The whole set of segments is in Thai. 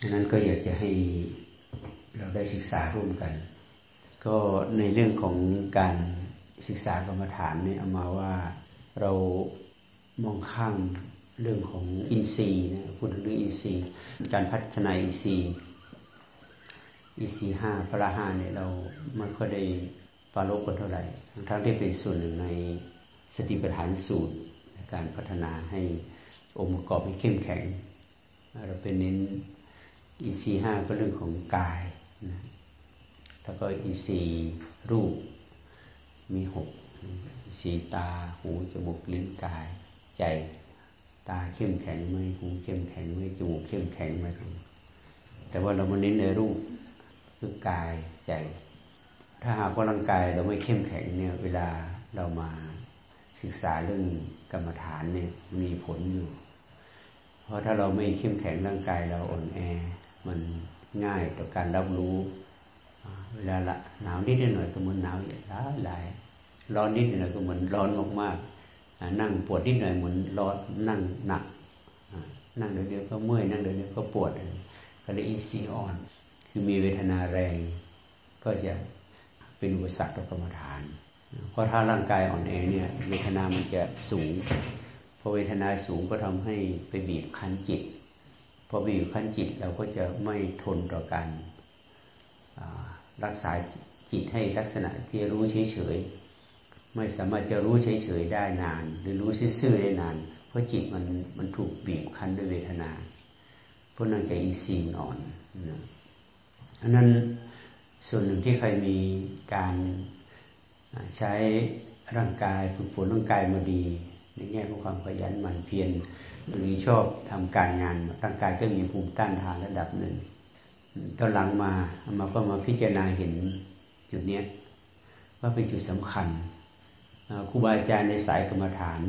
ดังนั้นก็อยากจะให้เราได้ศึกษาร่วมกัน ก็ในเรื่องของการศึกษากรรมฐานเนี่ยเอามาว่าเรามองข้ามเรื่องของอินทรีย์นะพูดถึงเรื่องอินทรีย์การพัฒนาอินทรีย์อินทรีย์ห้าพระห้าเนี่ยเราไม่ค่อยได้ปาลบกันเท่าไหร่ทั้งที่เป็นส่วนหนึ่งในสติปัฏฐานสูตรการพัฒนาให้องค์ประกอบให้เข้มแข็ง เราเป็นเน้น อินทรีย์ห้าก็เรื่องของกายนะแล้วก็อินทรีย์รูปมีหกสีตาหูจมูกลิ้นกาย ใจตาเข้มแข็งไหมหูเข้มแข็งไหมจมูกเข้มแข็งไหมแต่ว่าเรามาเน้นในรูปคือกายใจ ถ้าหากว่าร่างกายเราไม่เข้มแข็งเนี่ย เวลาเรามาศึกษาเรื่องกรรมฐานเนี่ยมีผลอยู่ เพราะถ้าเราไม่เข้มแข็งร่างกายเราอ่อนแอ มันง่ายต่อการรับรู้ เวลาละหนาวนิดหน่อยก็เหมือนหนาวหลายหลายร้อนนิดหน่อยก็เหมือนร้อนมากๆนั่งปวดนิดหน่อยเหมือนร้อนนั่งหนักนั่งเดี๋ยวก็เมื่อยนั่งเดี๋ยวก็ปวดก็เลยอีซีอ่อนคือมีเวทนาแรง ก็จะเป็นอุปสรรคต่อกรรมฐาน เพราะถ้าร่างกายอ่อนแอเนี่ยเวทนามันจะสูงพอเวทนาสูงก็ทำให้ไปบีบคั้นจิต พอบีบคั้นจิตเราก็จะไม่ทนต่อการรักษาจิตให้ลักษณะที่รู้เฉยๆไม่สามารถจะรู้เฉยๆได้นาน หรือรู้ซื่อได้นาน เพราะจิตมันมันถูกบีบคั้นด้วยเวทนาเพราะนั่นจะอีซีนอ่อนนะอันนั้นส่วนหนึ่งที่ใครมีการใช้ร่างกายฝึกฝนร่างกายมาดี ในแง่ของความขยันหมั่นเพียรหรือชอบทำการงานร่างกายก็มีภูมิต้านทานระดับหนึ่งตอนหลังมามาก็มาพิจารณาเห็นจุดนี้ว่าเป็นจุดสำคัญครูบาอาจารย์ในสายกรรมฐาน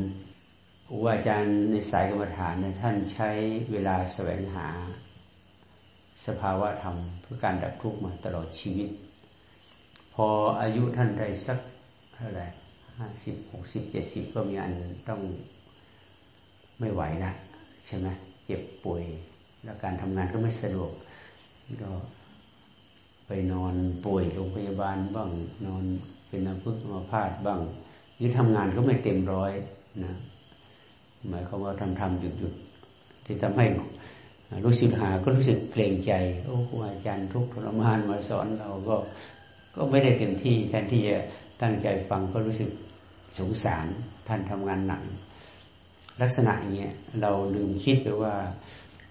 ครูบาอาจารย์ในสายกรรมฐานเนี่ยท่านใช้เวลาแสวงหาสภาวะธรรมเพื่อการดับทุกข์มาตลอดชีวิต พออายุท่านได้สักเท่าไหร่ ห้าสิบหกสิบเจ็ดสิบก็มีอันต้องไม่ไหวนะใช่ไหมเจ็บป่วย แล้วการทำงานก็ไม่สะดวกก็ไปนอนป่วยโรงพยาบาลบ้างนอนเป็นอัมพฤกษ์อัมพาตบ้างยี่ทำงานก็ไม่เต็มร้อยนะหมายความว่าทำทำหยุดหยุดที่ทำให้รู้สึกหาก็รู้สึกเกรงใจ โอ้ครูอาจารย์ทุกทรมานมาสอนเราก็ก็ไม่ได้เต็มที่แทนที่จะตั้งใจฟังก็รู้สึก สงสารท่านทำงานหนักลักษณะอย่างเงี้ยเราลืมคิดไปว่า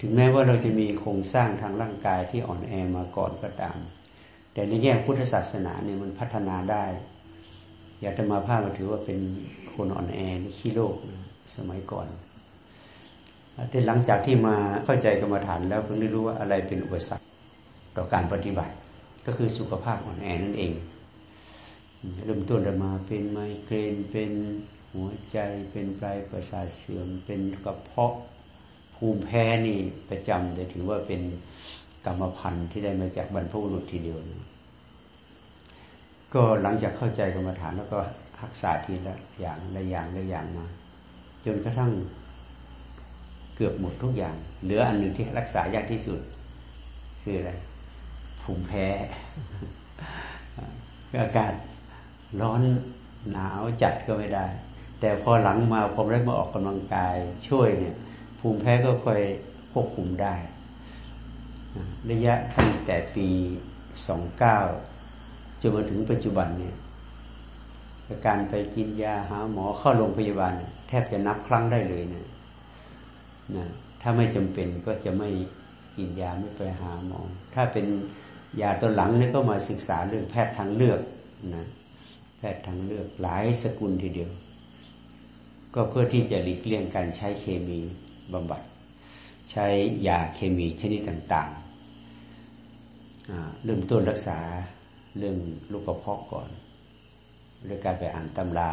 ถึงแม้ว่าเราจะมีโครงสร้างทางร่างกายที่อ่อนแอมาก่อนก็ตาม แต่ในแง่พุทธศาสนาเนี่ยมันพัฒนาได้อยากจะมาภาพมาถือว่าเป็นคนอ่อนแอในขี้โลกสมัยก่อนแต่หลังจากที่มาเข้าใจกรรมฐานแล้วเพิ่งได้รู้ว่าอะไรเป็นอุปสรรคต่อการปฏิบัติ ก็คือสุขภาพอ่อนแอนั่นเอง เริ่มต้นมาเป็นไมเกรนเป็นหัวใจเป็นปลายประสาทเสื่อมเป็นกระเพาะภูมิแพ้นี่ประจำแต่ถือว่าเป็นกรรมพันธุ์ที่ได้มาจากบรรพบุรุษทีเดียวนะก็หลังจากเข้าใจกรรมฐานแล้วก็รักษาทีละอย่างละอย่างละอย่างมา จนกระทั่งเกือบหมดทุกอย่าง เหลืออันหนึ่งที่รักษายากที่สุด คืออะไรภูมิแพ้อากาศ ร้อนหนาวจัดก็ไม่ได้ แต่พอหลังมาพอได้มาออกกำลังกายช่วยเนี่ย ภูมิแพ้ก็ค่อยควบคุมได้ ระยะตั้งแต่ปีสองเก้าจนมาถึงปัจจุบันเนี่ยการไปกินยาหาหมอเข้าโรงพยาบาล แทบจะนับครั้งได้เลยนะนะถ้าไม่จำเป็นก็จะไม่กินยาไม่ไปหาหมอ ถ้าเป็นยาตัวหลังนี่ก็มาศึกษาเรื่องแพทย์ทางเลือกนะ แพทย์ทางเลือกหลายสกุลทีเดียว ก็เพื่อที่จะหลีกเลี่ยงการใช้เคมีบำบัด ใช้ยาเคมีชนิดต่างๆเริ่มต้นรักษาเรื่องลูกกระเพาะก่อนด้วยการไปอ่านตำรา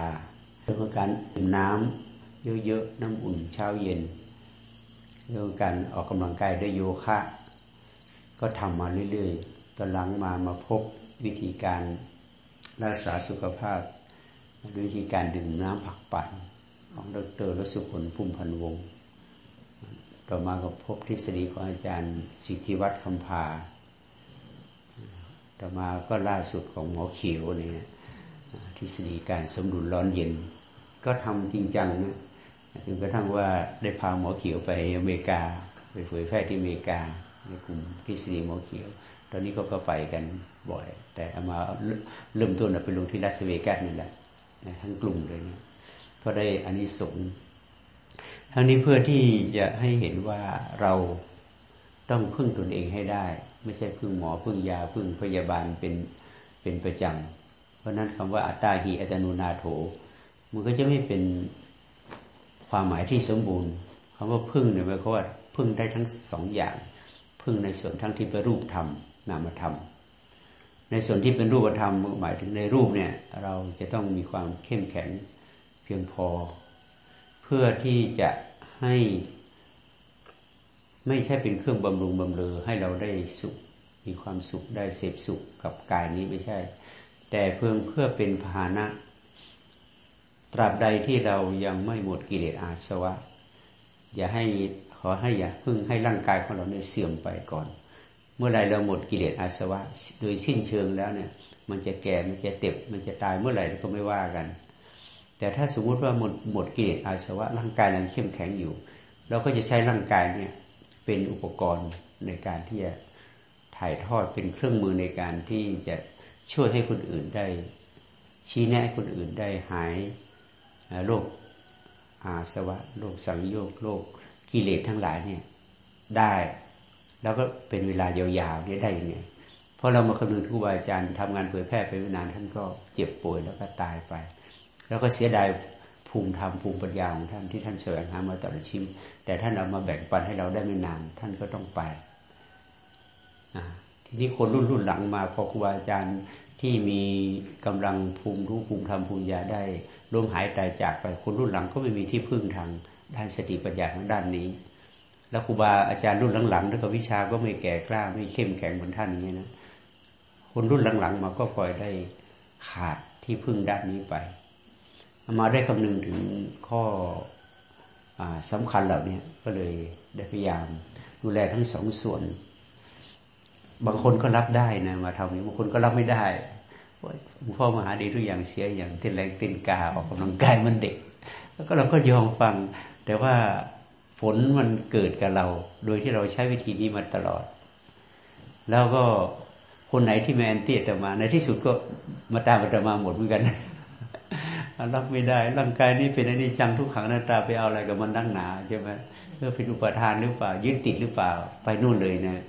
เรื่องการดื่มน้ำเยอะๆน้ำอุ่นเช้าเย็น เรื่องการออกกำลังกายด้วยโยคะ ก็ทำมาเรื่อยๆตอนหลังมามาพบวิธีการ รักษาสุขภาพด้วยวิธีการดื่มน้ำผักปั่นของดรรสุผลพุ่มพันวง ต่อมาก็พบทฤษฎีของอาจารย์สิทธิวัฒน์คำพา ต่อมาก็ล่าสุดของหมอเขียวเนี่ยทฤษฎีการสมดุลร้อนเย็น ก็ทำจริงจังนะจนกระทั่งว่าได้พาหมอเขียวไปอเมริกา ไปเผยแพร่ที่อเมริกาในกลุ่มทฤษฎีหมอเขียว ตอนนี้เขาก็ไปกันบ่อย แต่เอามาเริ่มต้นไปลงที่รัสเวกัสนี่แหละทั้งกลุ่มเลยเนี่ยก็ได้อานิสงส์ทั้งนี้เพื่อที่จะให้เห็นว่าเราต้องพึ่งตนเองให้ได้ ไม่ใช่พึ่งหมอพึ่งยาพึ่งพยาบาลเป็นเป็นประจำเพราะนั้นคำว่าอัตตาหิอัตโนนาโถ มันก็จะไม่เป็นความหมายที่สมบูรณ์คำว่าพึ่งเนี่ยหมายความว่าพึ่งได้ทั้งสองอย่าง พึ่งในส่วนทั้งที่เป็นรูปธรรม นามธรรม ในส่วนที่เป็นรูปธรรมหมายถึงในรูปเนี่ยเราจะต้องมีความเข้มแข็งเพียงพอ เพื่อที่จะให้ไม่ใช่เป็นเครื่องบำรุงบำเรอให้เราได้สุขมีความสุขได้เสพสุขกับกายนี้ไม่ใช่ แต่เพื่อเพื่อเป็นพาหนะตราบใดที่เรายังไม่หมดกิเลสอาสวะ อย่าให้ขอให้อย่าพึ่งให้ร่างกายของเราเนี่ยเสื่อมไปก่อน เมื่อไรเราหมดกิเลสอาสวะ โดยสิ้นเชิงแล้วเนี่ย มันจะแก่มันจะเต็บมันจะตายเมื่อไหร่ก็ไม่ว่ากัน แต่ถ้าสมมุติว่าหมดหมดกิเลสอาสวะร่างกายยังเข้มแข็งอยู่ เราก็จะใช้ร่างกายเนี่ยเป็นอุปกรณ์ในการที่จะถ่ายทอดเป็นเครื่องมือในการที่จะช่วยให้คนอื่นได้ ชี้แนะคนอื่นได้หายโรคอาสวะโรคสังโยกโรคกิเลสทั้งหลายเนี่ยได้ แล้วก็เป็นเวลายาวๆนี่ได้ยังไงเพราะเรามาคำนึงครูบาอาจารย์ทำงานเผยแพร่ไปนานท่านก็เจ็บป่วยแล้วก็ตายไป แล้วก็เสียดายภูมิธรรมภูมิปัญญาของท่านที่ท่านแสวงหามาตลอดชีวิตแต่ท่านเอามาแบ่งปันให้เราได้ไม่นาน ท่านก็ต้องไปทีนี้คนรุ่นรุ่นหลังมาพอครูบาอาจารย์ที่มีกำลังภูมิรู้ภูมิธรรมภูมิญาได้ร่วมหายตายจากไปคนรุ่นหลังก็ไม่มีที่พึ่งทางด้านสติปัญญาทางด้านนี้ แล้วครูบาอาจารย์รุ่นหลังๆแล้วก็วิชาก็ไม่แก่กล้าไม่เข้มแข็งเหมือนท่านอย่างนี้นะคนรุ่นหลังๆ มาก็ปล่อยได้ขาดที่พึ่งด้านนี้ไป มาได้คำนึงถึงข้ออสำคัญเหล่านี้ก็เลยได้พยายามดูแลทั้งสองส่วน บางคนก็รับได้นะมาทำนี้บางคนก็รับไม่ได้หลวงพ่อมหาดีทุกอย่างเสียอย่างเต้นแรงเต้นกาออกกำลังกายมันเด็ก แล้วก็เราก็ยอมฟังแต่ว่า ฝนมันเกิดกับเรา โดยที่เราใช้วิธีนี้มาตลอด แล้วก็คนไหนที่แมนเตี้ยแต่มา ในที่สุดก็มาตามมาตมาหมดเหมือนกันรับไม่ได้ร่างกายนี้เป็นอนิจจังทุกขังหน้าตาไปเอาอะไรกับมันนั่งหนาใช่ไหมเพื่อเป็นอุปทานหรือเปล่ายึดติดหรือเปล่าไปนู่นเลยนะ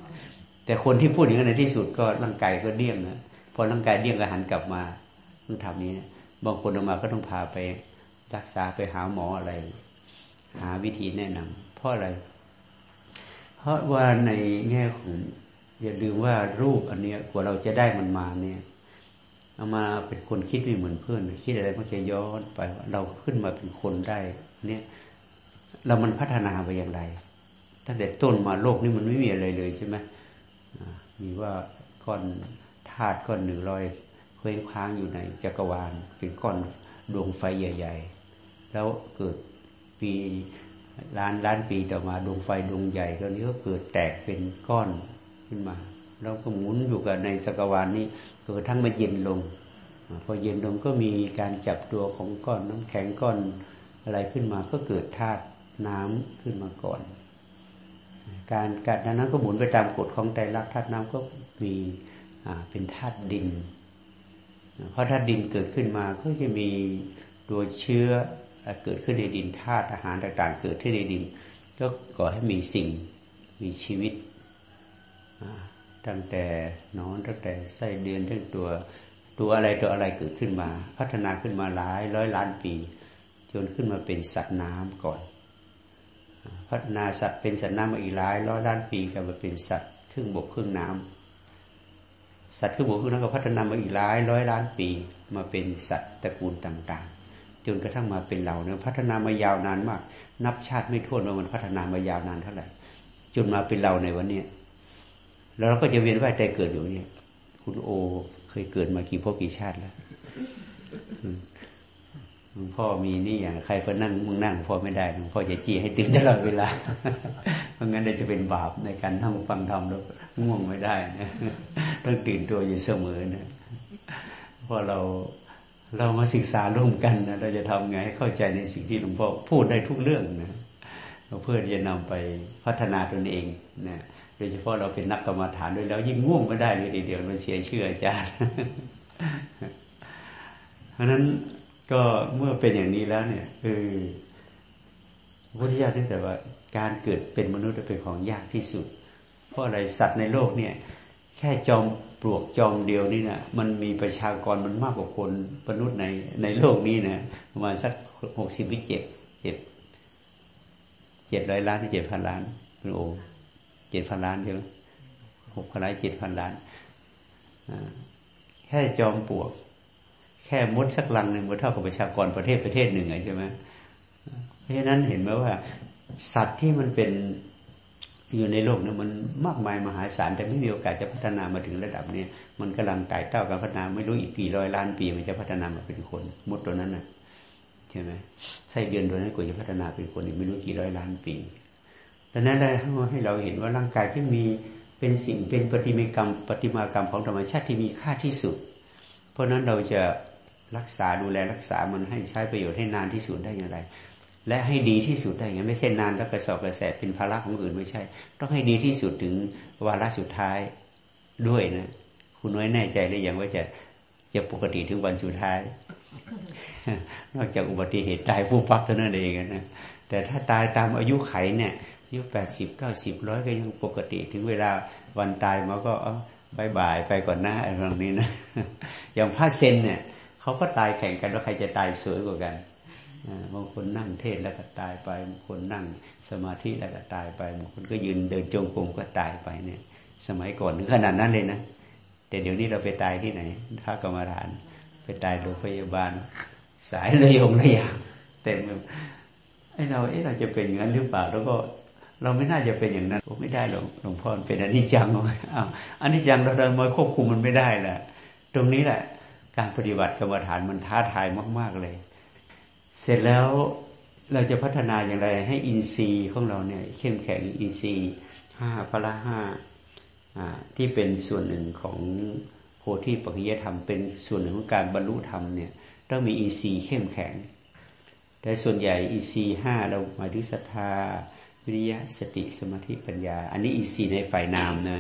แต่คนที่พูดอย่างนั้นในที่สุดก็ร่างกายก็เดี่ยงนะพอร่างกายเดี่ยงก็หันกลับมาต้องทำนี้นะบางคนออกมาก็ต้องพาไปรักษาไปหาหมออะไร หาวิธีแนะนำเพราะอะไร เพราะว่าในแง่ของอย่าลืมว่ารูปอันเนี้ยกว่าเราจะได้มันมาเนี่ยเอามาเป็นคนคิดไม่เหมือนเพื่อน คิดอะไรมันจะย้อนไปเราขึ้นมาเป็นคนได้เนี่ยเรามันพัฒนาไปอย่างไรตั้งแต่ต้นมาโลกนี้มันไม่มีอะไรเลยใช่ไหมมีว่าก้อนธาตุก้อนหนึ่งลอยเคว้งคว้างอยู่ในจักรวาล เป็นก้อนดวงไฟใหญ่ ๆ แล้วเกิด ปีล้านล้านปีต่อมาดวงไฟดวงใหญ่ตัวนี้ก็เกิดแตกเป็นก้อนขึ้นมาเราก็หมุนอยู่กับในจักรวาลนี้จนกระทั่งมาเย็นลง พอเย็นลงก็มีการจับตัวของก้อนน้ำแข็งก้อนอะไรขึ้นมาก็เกิดธาตุน้ำขึ้นมาก่อน การการนั้นก็หมุนไปตามกฎของไตรลักษณ์ธาตุน้ำก็มีเป็นธาตุดิน เพราะธาตุดินเกิดขึ้นมาก็จะมีตัวเชื้อ เกิดขึ้นในดินธาตุอาหารต่างๆ เกิดขึ้นในดิน ก็ก่อให้มีสิ่งมีชีวิต ตั้งแต่นอนตั้งแต่ไส้เดือนทั้งตัวตัวอะไรตัวอะไรเกิดขึ้นมา พัฒนาขึ้นมาหลายร้อยล้านปี จนขึ้นมาเป็นสัตว์น้ำก่อน พัฒนาสัตว์เป็นสัตว์น้ำมาอีกหลายร้อยล้านปีก็มาเป็นสัตว์ครึ่งบกครึ่งน้ำสัตว์ครึ่งบกครึ่งน้ำก็พัฒนามาอีกหลายร้อยล้านปี มาเป็นสัตว์ตระกูลต่างๆ จนกระทั่งมาเป็นเราเนี่ยพัฒนามายาวนานมาก นับชาติไม่ท้วนว่ามันพัฒนามายาวนานเท่าไหร่จนมาเป็นเราในวันนี้แล้วเราก็จะเวียนว่ายใจเกิดอยู่เนี่ย คุณโอเคยเกิดมากี่พบกี่ชาติแล้วหลวงพ่อมีนี่อย่างใครพอนั่งมึงนั่งพ่อไม่ได้หลวงพ่อจะจี้ให้ตื่นตลอดเวลา เพราะงั้นเลยจะเป็นบาปในการนั่งฟังธรรมแล้วง่วงไม่ได้นะต้องตื่นตัวอยู่เสมอนะเพราะเรา เรามาศึกษาร่วมกันนะเราจะทำไงให้เข้าใจในสิ่งที่หลวงพ่อพูดได้ทุกเรื่องนะเราเพื่อจะนำไปพัฒนาตนเองนะโดยเฉพาะเราเป็นนักกรรมฐานด้วยแล้วยิ่งง่วงไม่ได้เลยเดียวมันเสียเชื่ออาจารย์เพราะนั้นก็เมื่อเป็นอย่างนี้แล้วเนี่ยคือพระพุทธเจ้าท่านแต่ว่า การเกิดเป็นมนุษย์เป็นของยากที่สุด เพราะอะไรสัตว์ในโลกเนี่ย แค่จอม ปลวกจอมเดียวนี่นะมันมีประชากรมันมากกว่าคนมนุษย์ในในโลกนี้นะประมาณสักหกสิบวิเจ็ดเจ็ดเจ็ดร้อยล้านเจ็ดพันล้านคุณโอเจ็ดพันล้านใช่ไหมหกพันล้านเจ็ดพันล้านแค่จอมปลวก แค่มดสักลังหนึ่งมันเท่ากับประชากรประเทศประเทศหนึ่งใช่ไหมเพราะฉะนั้นเห็นไหมว่า สัตว์ที่มันเป็น อยู่ในโลกเนี่ยมันมากมายมหาศาลแต่ไม่มีโอกาสจะพัฒนามาถึงระดับนี้มันกำลังไต่เต้าการพัฒนาไม่รู้อีกกี่ร้อยล้านปีมันจะพัฒนามาเป็นคนมดตัวนั้นน่ะใช่ไหมไส้เดือนตัวนั้นกว่าจะพัฒนาเป็นคนอีกไม่รู้กี่ร้อยล้านปีดังนั้นได้ให้เราเห็นว่าร่างกายที่มีเป็นสิ่งเป็นปฏิมากรรมปฏิมากรรมของธรรมชาติที่มีค่าที่สุด เพราะนั้นเราจะรักษาดูแลรักษามันให้ใช้ประโยชน์ให้นานที่สุดได้อย่างไร และให้ดีที่สุดได้ย่างไม่ใช่นานแล้วกระสอบกระแสเป็นภาระของอื่นไม่ใช่ ต้องให้ดีที่สุดถึงวาระสุดท้ายด้วยนะคุณน้อยแน่ใจหรือยังว่าจะจะปกติถึงวันสุดท้าย นอกจากอุบัติเหตุตายผู้พักเท่านั้นเองนะแต่ถ้าตายตามอายุไขเนี่ยอายุแปดสิบเก้าสิบร้อยก็ยังปกติถึงเวลาวันตายมาก็บายบายไปก่อนน้าอะไรแบบนี้นะ อย่างพระเซนเนี่ยเขาก็ตายแข่งกันว่าใครจะตายสวยกว่ากัน บางคนนั่งเทศแล้วก็ตายไปบางคนนั่งสมาธิแล้วก็ตายไปบางคนก็ยืนเดินจงกรมก็ตายไปเนี่ย สมัยก่อนถึงขนาดนั้นเลยนะแต่เดี๋ยวนี้เราไปตายที่ไหน ถ้ากรรมฐาน ไปตายโรงพยาบาล สายระยงระยางเต็มไอ้เราเอ้เราจะเป็นอย่างนั้นหรือเปล่าแล้วก็เราไม่น่าจะเป็นอย่างนั้นไม่ได้หรอกหลวงพ่อเป็นอนิจจังเลยอ้าวอนิจจังเราเดินมาควบคุมมันไม่ได้แหละตรงนี้แหละ การปฏิบัติกรรมฐานมันท้าทายมาก ๆเลย เสร็จแล้วเราจะพัฒนาอย่างไรให้อินทรีย์ของเราเนี่ยเข้มแข็งอินทรีย์ห้าพละห้าที่เป็นส่วนหนึ่งของโพธิปัจจยธรรม เป็นส่วนหนึ่งของการบรรลุธรรมเนี่ยต้องมีอินทรีย์เข้มแข็ง แต่ส่วนใหญ่อินทรีย์ห้าเราหมายถึงศรัทธาวิริยะสติสมาธิปัญญา อันนี้อินทรีย์ในฝ่ายนามนะ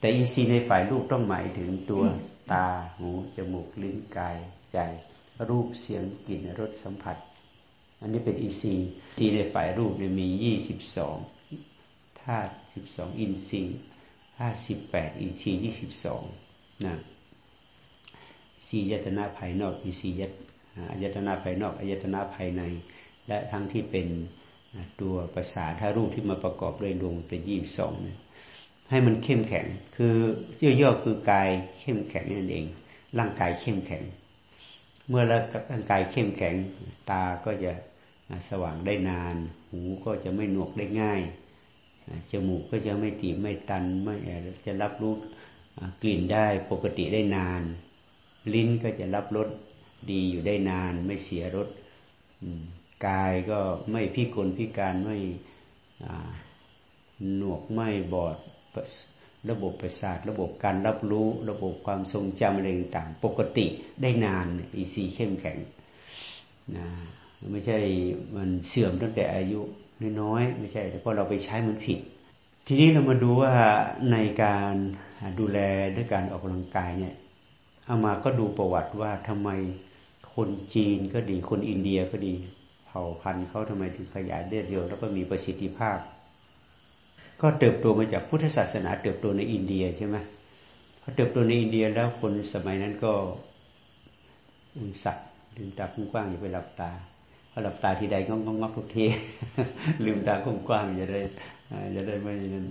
แต่อินทรีย์ในฝ่ายรูปต้องหมายถึงตัวตาหูจมูกลิ้นกายใจ รูปเสียงกลิ่นรสสัมผัส อันนี้เป็นอินทรีย์ในฝ่ายรูปเนี่ยมียี่สิบสองธาตุสิบสองอินทรีย์ธาตุสิบแปดอินทรีย์ยี่สิบสองนะอายตนะภายนอกอินทรีย์อายตนาภายนอกอายตนาภายใน และทั้งที่เป็นตัวภาษาถ้ารูปที่มาประกอบด้วยดวงเป็นยี่สิบสองเนี่ยให้มันเข้มแข็ง คือย่อๆคือกายเข้มแข็งนั่นเอง ร่างกายเข้มแข็ง เมื่อร่างกายเข้มแข็งตาก็จะสว่างได้นาน หูก็จะไม่หนวกได้ง่ายจมูกก็จะไม่ตีไม่ตันไม่จะรับรู้กลิ่นได้ปกติได้นาน ลิ้นก็จะรับรสดีอยู่ได้นาน ไม่เสียรสกายก็ไม่พิกลพิการไม่หนวกไม่บอด ระบบประสาท ระบบการรับรู้ ระบบความทรงจำอะไรต่างปกติได้นานอีซีเข้มแข็งนะไม่ใช่มันเสื่อมตั้งแต่อายุน้อยๆไม่ใช่แต่เพราะเราไปใช้มันผิด ทีนี้เรามาดูว่าในการดูแลด้วยการออกกำลังกายเนี่ยเอามาก็ดูประวัติว่าทำไมคนจีนก็ดีคนอินเดียก็ดี เผ่าพันธุ์เขาทำไมถึงขยายได้เร็วแล้วก็มีประสิทธิภาพ ก็เติบโตมาจากพุทธศาสนา เติบโตในอินเดียใช่ไหมพอเติบโตในอินเดียแล้วคนสมัยนั้นก็อุสัตว์ลืมตากว้างอย่าไปหลับตาพอหลับตาทีใดก็งงงทุกทีลืมตากว้างอย่าได้อย่าได้ไม่นั้น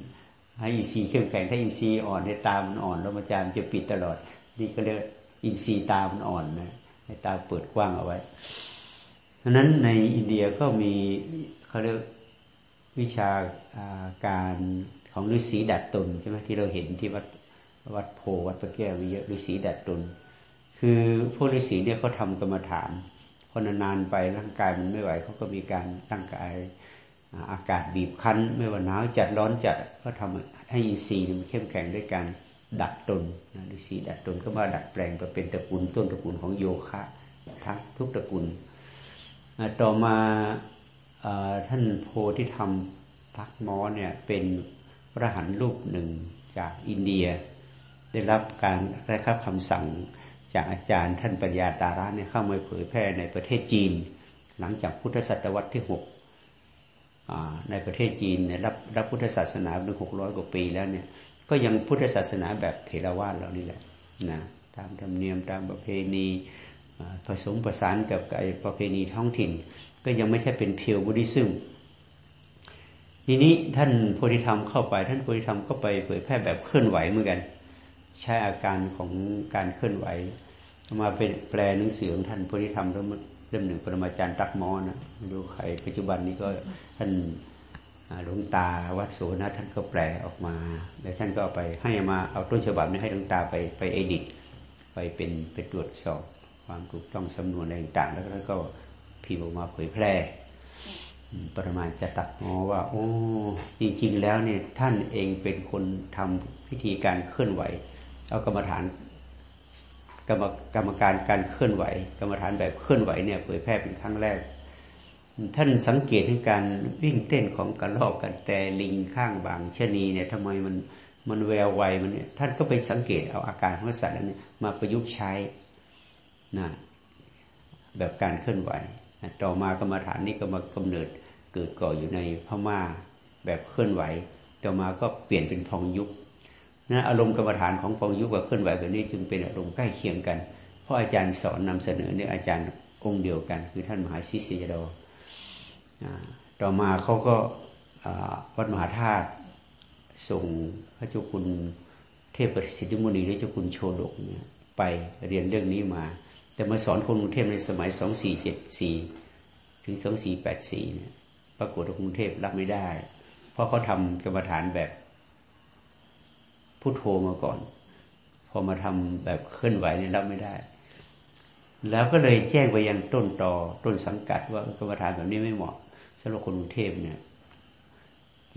ให้อินทรีย์เข้มแข็งถ้าอินทรีย์อ่อนในตามันอ่อนแล้วมันจะจะปิดตลอด นี่ก็เรียกอินทรีย์ตามันอ่อนนะให้ตาเปิดกว้างเอาไว้ดังนั้นในอินเดียก็มีเขาเรียก วิชาการของฤาษีดัดตุนใช่ไหมที่เราเห็นที่วัดวัดโพวัดพระแก้วมีเยอะฤาษีดัดตุน คือพวกฤาษีเนี่ยเขาทากรรมฐานพพอนานๆไปร่างกายมันไม่ไหวเขาก็มีการร่างกายอากาศบีบคั้น ไม่ว่าหนาวจัดร้อนจัดก็ทำให้อินทรีย์มันเข้มแข็งด้วยการดัดตนนะฤาษีดัดตนก็มาดัดแปลงไปเป็นตระกูลต้นตระกูลของโยคะทั้งทุกตระกูลต่อมา ท่านโพธิธรรมทักมอเนี่ยเป็นพระหันรูปหนึ่งจากอินเดีย ได้รับการได้รับคำสั่งจากอาจารย์ท่านปัญญาตาระเนี่ยเข้ามาเผยแพร่ในประเทศจีน หลังจากพุทธศตวรรษที่หกในประเทศจีนเนี่ยรับรับพุทธศาสนาหนึ่งหกร้อยกว่าปีแล้วเนี่ยก็ยังพุทธศาสนาแบบเถรวาทเรานี่แหละนะตามธรรมเนียมตามประเพณีผสมประสานกับไอประเพณีท้องถิ่น ก็ยังไม่ใช่เป็นเพียวบุริซึมทีนี้ท่านโพธิธรรมเข้าไป ท่านโพธิธรรมก็ไปเผยแพร่แบบเคลื่อนไหวเหมือนกัน ใช้อาการของการเคลื่อนไหว มาเป็นแปลหนังสือของท่านโพธิธรรมเล่มหนึ่งปรมาจารย์ตักมอนะดูใครปัจจุบันนี้ก็ท่านหลวงตาวัดโสนะท่านก็แปลออกมาแล้วท่านก็เอาไปให้มาเอาต้นฉบับนี้ให้หลวงตาไปไปเอดิต ไปเป็นไปตรวจสอบความถูกต้องสำนวนอะไรต่างๆแล้วท่านก็ พิมพ์ออกมาเผยแพร่ปรมาจะตัดมอว่า โอ้ จริง ๆ แล้วเนี่ยท่านเองเป็นคนทำพิธีการเคลื่อนไหว เอากรรมฐานกรรมกรรมการการเคลื่อนไหว กรรมฐานแบบเคลื่อนไหวเนี่ยเผยแพร่เป็นครั้งแรก ท่านสังเกตถึงการวิ่งเต้นของกระรอกกันแต่ลิงข้างบางชนีเนี่ยทำไมมันมันแววไวมันเนี่ยท่านก็ไปสังเกตเอาอาการของสัตว์นั้นมาประยุกต์ใช้นะแบบการเคลื่อนไหว ต่อมากรรมฐานนี้ก็มากำเนิดเกิดก่ออยู่ในพม่าแบบเคลื่อนไหว ต่อมาก็เปลี่ยนเป็นพองยุบนะอารมณ์กรรมฐานของพองยุบกับเคลื่อนไหวแบบนี้จึงเป็นอารมณ์ใกล้เคียงกัน เพราะอาจารย์สอนนำเสนอเนี่ยอาจารย์องค์เดียวกัน คือท่านมหาสิสยโดต่อมาเขาก็วัดมหาธาตุส่งพระเจ้าคุณเทพประสิทธิมุนีหรือเจ้าคุณโชดกเนี่ยไปเรียนเรื่องนี้มา แต่มาสอนคนกรุงเทพในสมัยสองสี่เจ็ดสี่ ถึงสองสี่แปดสี่เนี่ยปรากฏว่ากรุงเทพรับไม่ได้ เพราะเขาทำกรรมฐานแบบพุทโธมาก่อน พอมาทำแบบเคลื่อนไหวเนี่ยรับไม่ได้ แล้วก็เลยแจ้งไปยังต้นตอต้นสังกัดว่ากรรมฐานแบบนี้ไม่เหมาะสำหรับคนกรุงเทพเนี่ย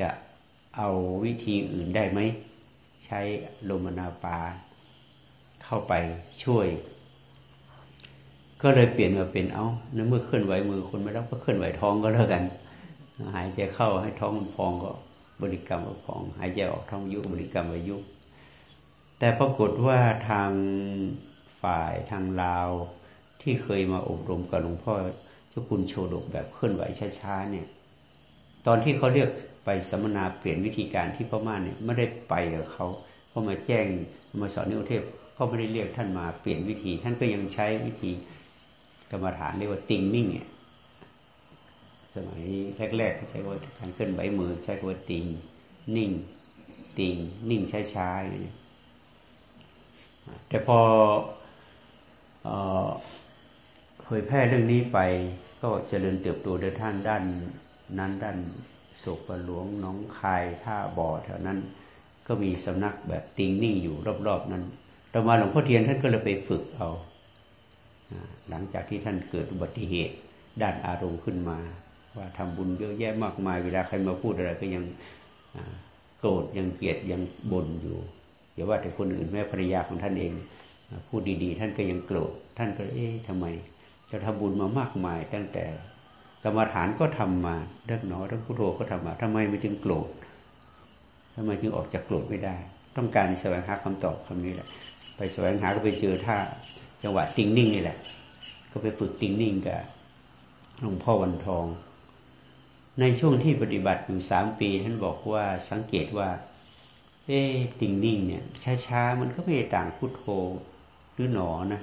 จะเอาวิธีอื่นได้ไหม ใช้ลมนาปา เข้าไปช่วย ก็เลยเปลี่ยนมาเป็นเอา้าในเมื่อเคลื่อนไหวมือคนไม่รับก็เคลื่อนไหวท้องก็แล้วกัน หายใจเข้าให้ท้องมันพองก็บริกรรมว่าพอง หายใจออกท้องยุบบริกรรมว่ายุบแต่ปรากฏว่าทางฝ่ายทางลาวที่เคยมาอบรมกับหลวงพ่อเจ้าคุณโชดกแบบเคลื่อนไหวช้าๆเนี่ย ตอนที่เขาเรียกไปสัมมนาเปลี่ยนวิธีการที่พม่าเนี่ยไม่ได้ไปกับเขาเขามาแจ้งมาสอนนิวเทพเขาไม่ได้เรียกท่านมาเปลี่ยนวิธี ท่านก็ยังใช้วิธี กรรมฐานเรียกว่าติงนิ่งเนี่ยสมัยแรกๆใช้ว่าการเคลื่อนไหวมือใช้คำว่าติงนิ่ง ติงนิ่งช้าๆอย่างนี้แต่พอเผยแพร่เรื่องนี้ไปก็เจริญเติบโตเดินท่านด้านนั้นด้านโศกประหลวงน้องคายท่าบ่อแถวนั้น ก็มีสำนักแบบติงนิ่งอยู่รอบๆนั้นต่อมาหลวงพ่อเทียนท่านก็เลยไปฝึกเอา หลังจากที่ท่านเกิดอุบัติเหตุด้านอารมณ์ขึ้นมา ว่าทำบุญเยอะแยะมากมาย เวลาใครมาพูดอะไรก็ยังโกรธยังเกลียดยังบ่นอยู่อย่าว่าแต่คนอื่นแม่ภรรยาของท่านเองพูดดีๆ ท่านก็ยังโกรธท่านก็เอ๊ะทำไมจะทำบุญมามากมาย ตั้งแต่กรรมฐานก็ทำมาเรื่องน้อยเรื่องพุทโธก็ทำมาทำไมไม่ถึงโกรธทำไมจึงออกจากโกรธไม่ได้ ต้องการแสวงหาคำตอบคำนี้แหละ ไปแสวงหาก็ไปเจอท่า จังหวะติงนิ่งนี่แหละ ก็ไปฝึกติงนิ่งกับหลวงพ่อวันทอง ในช่วงที่ปฏิบัติอยู่สามปีท่านบอกว่าสังเกตว่า เอ๊ติงนิ่งเนี่ยช้าๆมันก็ไม่ต่างพุทโธหรือหนอนะ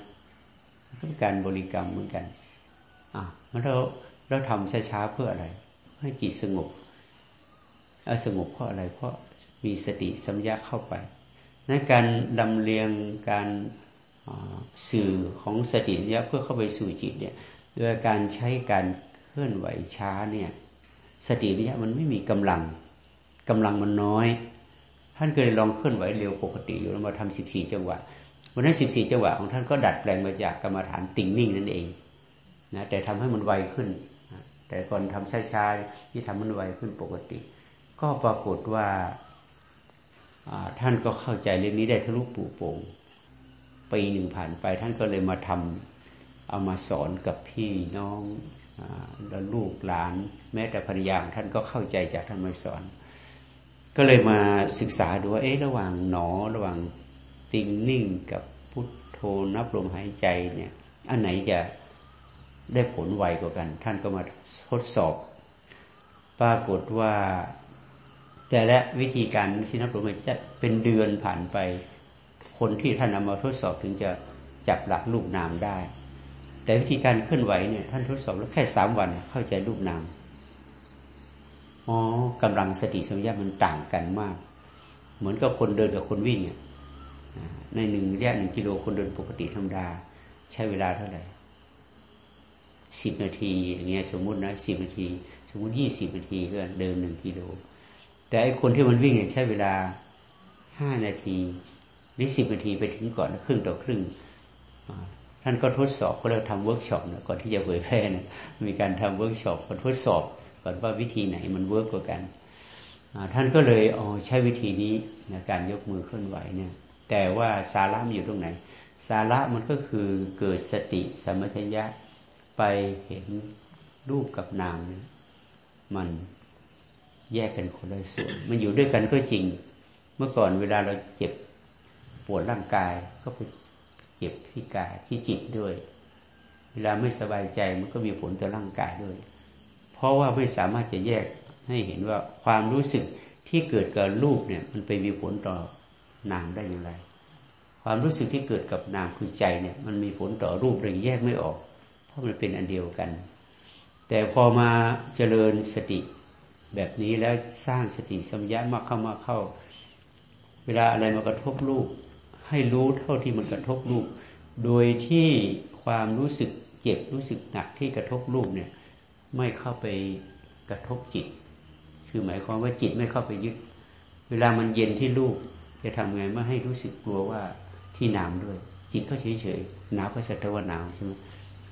ก็เป็นการบริกรรมเหมือนกันอะมันเราเราทำช้าๆเพื่ออะไร ให้จิตสงบเอาสงบเพราะอะไรเพราะมีสติสัมยาเข้าไปในการดำเรียงการ สื่อของสติสัมยเพื่อเข้าไปสู่จิตเนี่ยโดยการใช้การเคลื่อนไหวช้าเนี่ยสติสัมยมันไม่มีกำลังกำลังมันน้อย ท่านเคยลองเคลื่อนไหวเร็วปกติอยู่แล้วมาทำสิบสี่จังหวะวันนั้นสิบสี่จังหวะของท่านก็ดัดแปลงมาจากกรรมฐานติ่งนิ่งนั่นเองนะแต่ทำให้มันไวขึ้น แต่ก่อนทำช้าๆที่ทำมันไวขึ้นปกติ ก็ปรากฏว่าท่านก็เข้าใจเรื่องนี้ได้ทะลุปูโป่ง ปีหนึ่งผ่านไปท่านก็เลยมาทำเอามาสอนกับพี่น้องแล้วลูกหลาน แม้แต่ภรรยาท่านก็เข้าใจจากท่านมาสอน ก็เลยมาศึกษาดูว่าเอ๊ะระหว่างหนอระหว่างติงนิ่งกับพุทโธนับลมหายใจเนี่ยอันไหนจะได้ผลไวกว่ากัน ท่านก็มาทดสอบ ปรากฏว่า แต่และวิธีการที่นับลมหายใจเป็นเดือนผ่านไป คนที่ท่านนามาทดสอบถึงจะจับหลักลูกนามได้ แต่วิธีการเคลื่อนไหวเนี่ยท่านทดสอบแล้วแค่สามวันเข้าใจลูกนามอ๋อกำลังสติสัมยามันต่างกันมาก เหมือนกับคนเดินกับคนวิ่งเนี่ยในหนึ่งระยะหนึ่งกิโลคนเดินปกติธรรมดา ใช้เวลาเท่าไหร่สิบนาทีอย่างเงี้ยสมมุตินะสิบนาที สมมุติยี่สิบนาทีก็เดินหนึ่งกิโลแต่ไอคนที่มันวิ่งเนี่ยใช้เวลาห้านาที หรือสิบนาทีไปถึงก่อนครึ่งต่อครึ่งท่านก็ทดสอบก็เลยทำเวิร์กช็อปนะก่อนที่จะเผยแพร่นะมีการทำเวิร์กช็อปก็ทดสอบก่อนว่าวิธีไหนมัน work กว่ากันท่านก็เลยอ๋อใช้วิธีนี้ในการยกมือเคลื่อนไหวเนี่ยแต่ว่าสาระมันอยู่ตรงไหน สาระมันก็คือเกิดสติสัมปชัญญะไปเห็นรูปกับนามมันแยกกันคนละส่วน มันอยู่ด้วยกันก็จริง เมื่อก่อนเวลาเราเจ็บ ปวดร่างกายก็ไปเจ็บที่กายที่จิตด้วย เวลาไม่สบายใจมันก็มีผลต่อร่างกายด้วย เพราะว่าไม่สามารถจะแยกให้เห็นว่าความรู้สึกที่เกิดกับรูปเนี่ย มันไปมีผลต่อนามได้อย่างไร ความรู้สึกที่เกิดกับนามคือใจเนี่ย มันมีผลต่อรูปเลยแยกไม่ออก เพราะมันเป็นอันเดียวกัน แต่พอมาเจริญสติแบบนี้แล้วสร้างสติสัมยามาเข้ามาเข้า เวลาอะไรมากระทบรูป ให้รู้เท่าที่มันกระทบรูป โดยที่ความรู้สึกเจ็บรู้สึกหนักที่กระทบรูปเนี่ยไม่เข้าไปกระทบจิต คือหมายความว่าจิตไม่เข้าไปยึด เวลามันเย็นที่รูปจะทำไงไม่ให้รู้สึกกลัวว่าที่หนาวด้วย จิตก็เฉยเฉยหนาวก็สักแต่ว่าหนาวใช่ไหม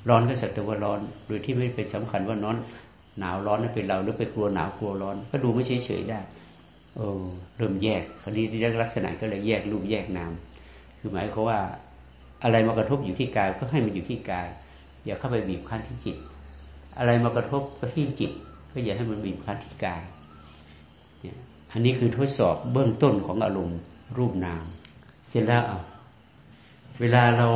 ร้อนก็สักแต่ว่าร้อน โดยที่ไม่เป็นสำคัญว่าน้อนหนาวร้อนนั่นเป็นเราหรือไปกลัวหนาวกลัวร้อน ก็ดูไม่เฉยเฉยได้โอ้เริ่มแยกคราวนี้ลักษณะก็เลยแยกรูปแยกนาม คือหมายความว่าอะไรมากระทบอยู่ที่กายก็ให้มันอยู่ที่กาย อย่าเข้าไปบีบคั้นที่จิต อะไรมากระทบก็ที่จิต ก็อย่าให้มันบีบคั้นที่กายเนี่ยอันนี้คือทดสอบเบื้องต้นของอารมณ์รูปนาม เสร็จแล้วเวลาเรา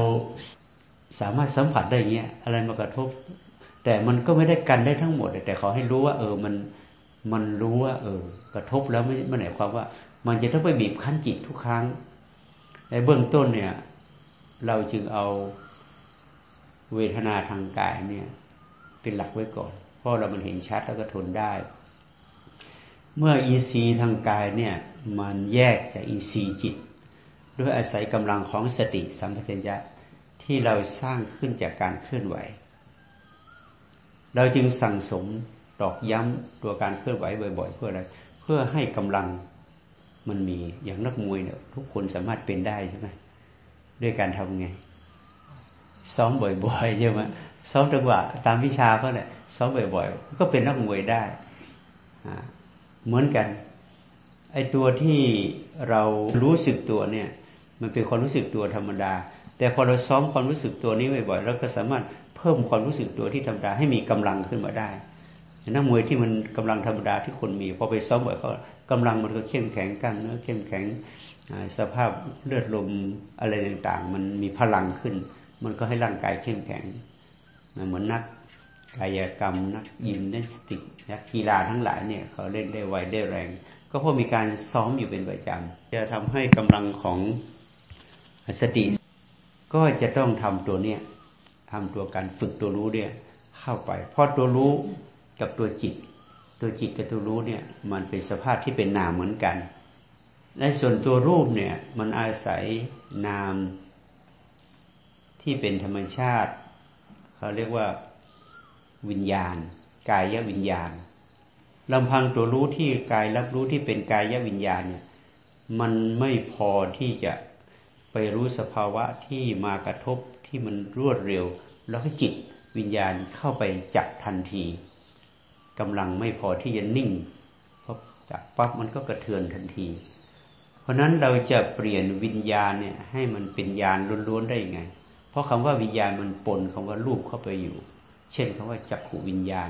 สามารถสัมผัสได้เงี้ย อะไรมากระทบ แต่มันก็ไม่ได้กันได้ทั้งหมด แต่ขาให้รู้ว่า เออมันมันรู้ว่า เออ กระทบแล้วไม่ไม่หมายความว่า มันจะต้องไปบีบคั้นจิตทุกครั้ง ในเบื้องต้นเนี่ย เราจึงเอาเวทนาทางกายเนี่ย เป็นหลักไว้ก่อน เพราะเรามันเห็นชัดแล้วก็ทนได้ เมื่ออินทรีย์ทางกายเนี่ย มันแยกจากอินทรีย์จิต ด้วยอาศัยกำลังของสติสัมปชัญญะที่เราสร้างขึ้นจากการเคลื่อนไหว เราจึงสั่งสมตอกย้ำตัวการเคลื่อนไหวบ่อย ๆ เพื่ออะไร เพื่อให้กำลัง มันมีอย่างนักมวยเนี่ยทุกคนสามารถเป็นได้ใช่ไหมด้วยการทำไง ซ้อมบ่อยๆใช่ไหมซ้อมจังหวะตามวิชาเขาแหละซ้อมบ่อยๆ ก็เป็นนักมวยได้เหมือนกันไอ้ตัวที่เรารู้สึกตัวเนี่ย มันเป็นความรู้สึกตัวธรรมดา แต่พอเราซ้อมความรู้สึกตัวนี้บ่อยๆเราก็สามารถเพิ่มความรู้สึกตัวที่ธรรมดาให้มีกำลังขึ้นมาได้ นักมวยที่มันกำลังธรรมดาที่คนมีพอไปซ้อมบ่อยเขากำลังมันก็เข้มแข็งกันเนื้อเข้มแข็งสภาพเลือดลมอะไรต่างๆ มันมีพลังขึ้น มันก็ให้ร่างกายเข้มแข็งเหมือนนักกายกรรมนักยิมนักสติกนักกีฬาทั้งหลายเนี่ยเขาเล่นได้ไวได้แรง ก็เพราะมีการซ้อมอยู่เป็นประจำจะทำให้กำลังของสติ ก็จะต้องทำตัวเนี้ยทำตัวการฝึกตัวรู้เนี่ยเข้าไป เพราะตัวรู้ กับตัวจิต ตัวจิตกับตัวรู้เนี่ยมันเป็นสภาพที่เป็นนามเหมือนกัน ในส่วนตัวรูปเนี่ยมันอาศัยนามที่เป็นธรรมชาติ เขาเรียกว่าวิญญาณ กายวิญญาณลำพังตัวรู้ที่กายรับรู้ที่เป็นกายวิญญาณเนี่ยมันไม่พอที่จะไปรู้สภาวะที่มากระทบที่มันรวดเร็ว แล้วก็จิตวิญญาณเข้าไปจับทันที กำลังไม่พอที่จะนิ่งเพราะจับปั๊บมันก็กระเทือนทันที เพราะนั้นเราจะเปลี่ยนวิญญาณเนี่ยให้มันเป็นญาณล้วนๆได้ยังไง เพราะคำว่าวิญญาณมันปนคำว่ารูปเข้าไปอยู่ เช่นคำว่าจักขูวิญญาณ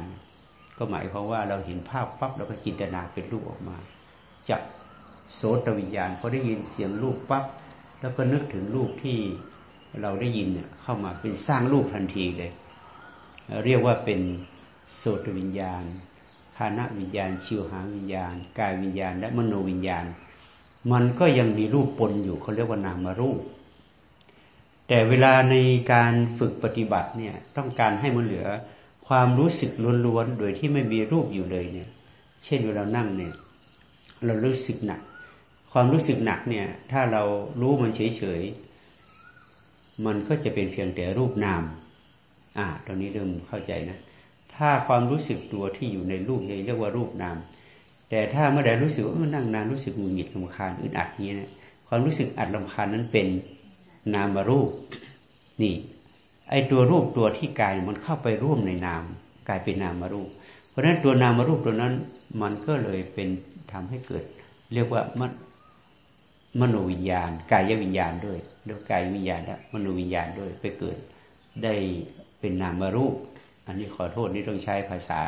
ก็หมายความว่าเราเห็นภาพปั๊บเราก็จินตนาเป็นรูปออกมาจักโสตวิญญาณพอได้ยินเสียงรูปปั๊บแล้วก็นึกถึงรูปที่เราได้ยินเนี่ยเข้ามาเป็นสร้างรูปทันทีเลย เรียกว่าเป็น โสตวิญญาณคานะวิญญาณ ชิวหาวิญญาณ กายวิญญาณ และมโนวิญญาณ มันก็ยังมีรูปปนอยู่เขาเรียกว่านามารูป แต่เวลาในการฝึกปฏิบัติเนี่ยต้องการให้มันเหลือความรู้สึกล้วนๆโดยที่ไม่มีรูปอยู่เลยเนี่ย เช่นเวลานั่งเนี่ย เรารู้สึกหนัก ความรู้สึกหนักเนี่ย ถ้าเรารู้มันเฉยๆมันก็จะเป็นเพียงแต่รูปนาม อ่าตอนนี้เริ่มเข้าใจนะ ถ้าความรู้สึกตัวที่อยู่ในรูปเรียกว่ารูปนาม แต่ถ้าเมื่อใดรู้สึกว่าเออนั่งนานรู้สึกหงุดหงิดลำคาญอึดอัดนี้นะความรู้สึกอัดลำคาญนั้นเป็นนามรูป นี่ ไอตัวรูปตัวที่กายมันเข้าไปร่วมในนามกลายเป็นนามรูป เพราะฉะนั้นตัวนามรูปตัวนั้นมันก็เลยเป็นทำให้เกิด เรียกว่ามมโนวิญญาณ กายวิญญาณด้วยเรียกกายวิญญาณและมโนวิญญาณด้วยไปเกิดได้เป็นนามรูป อันนี้ขอโทษนี่ต้องใช้ภาษา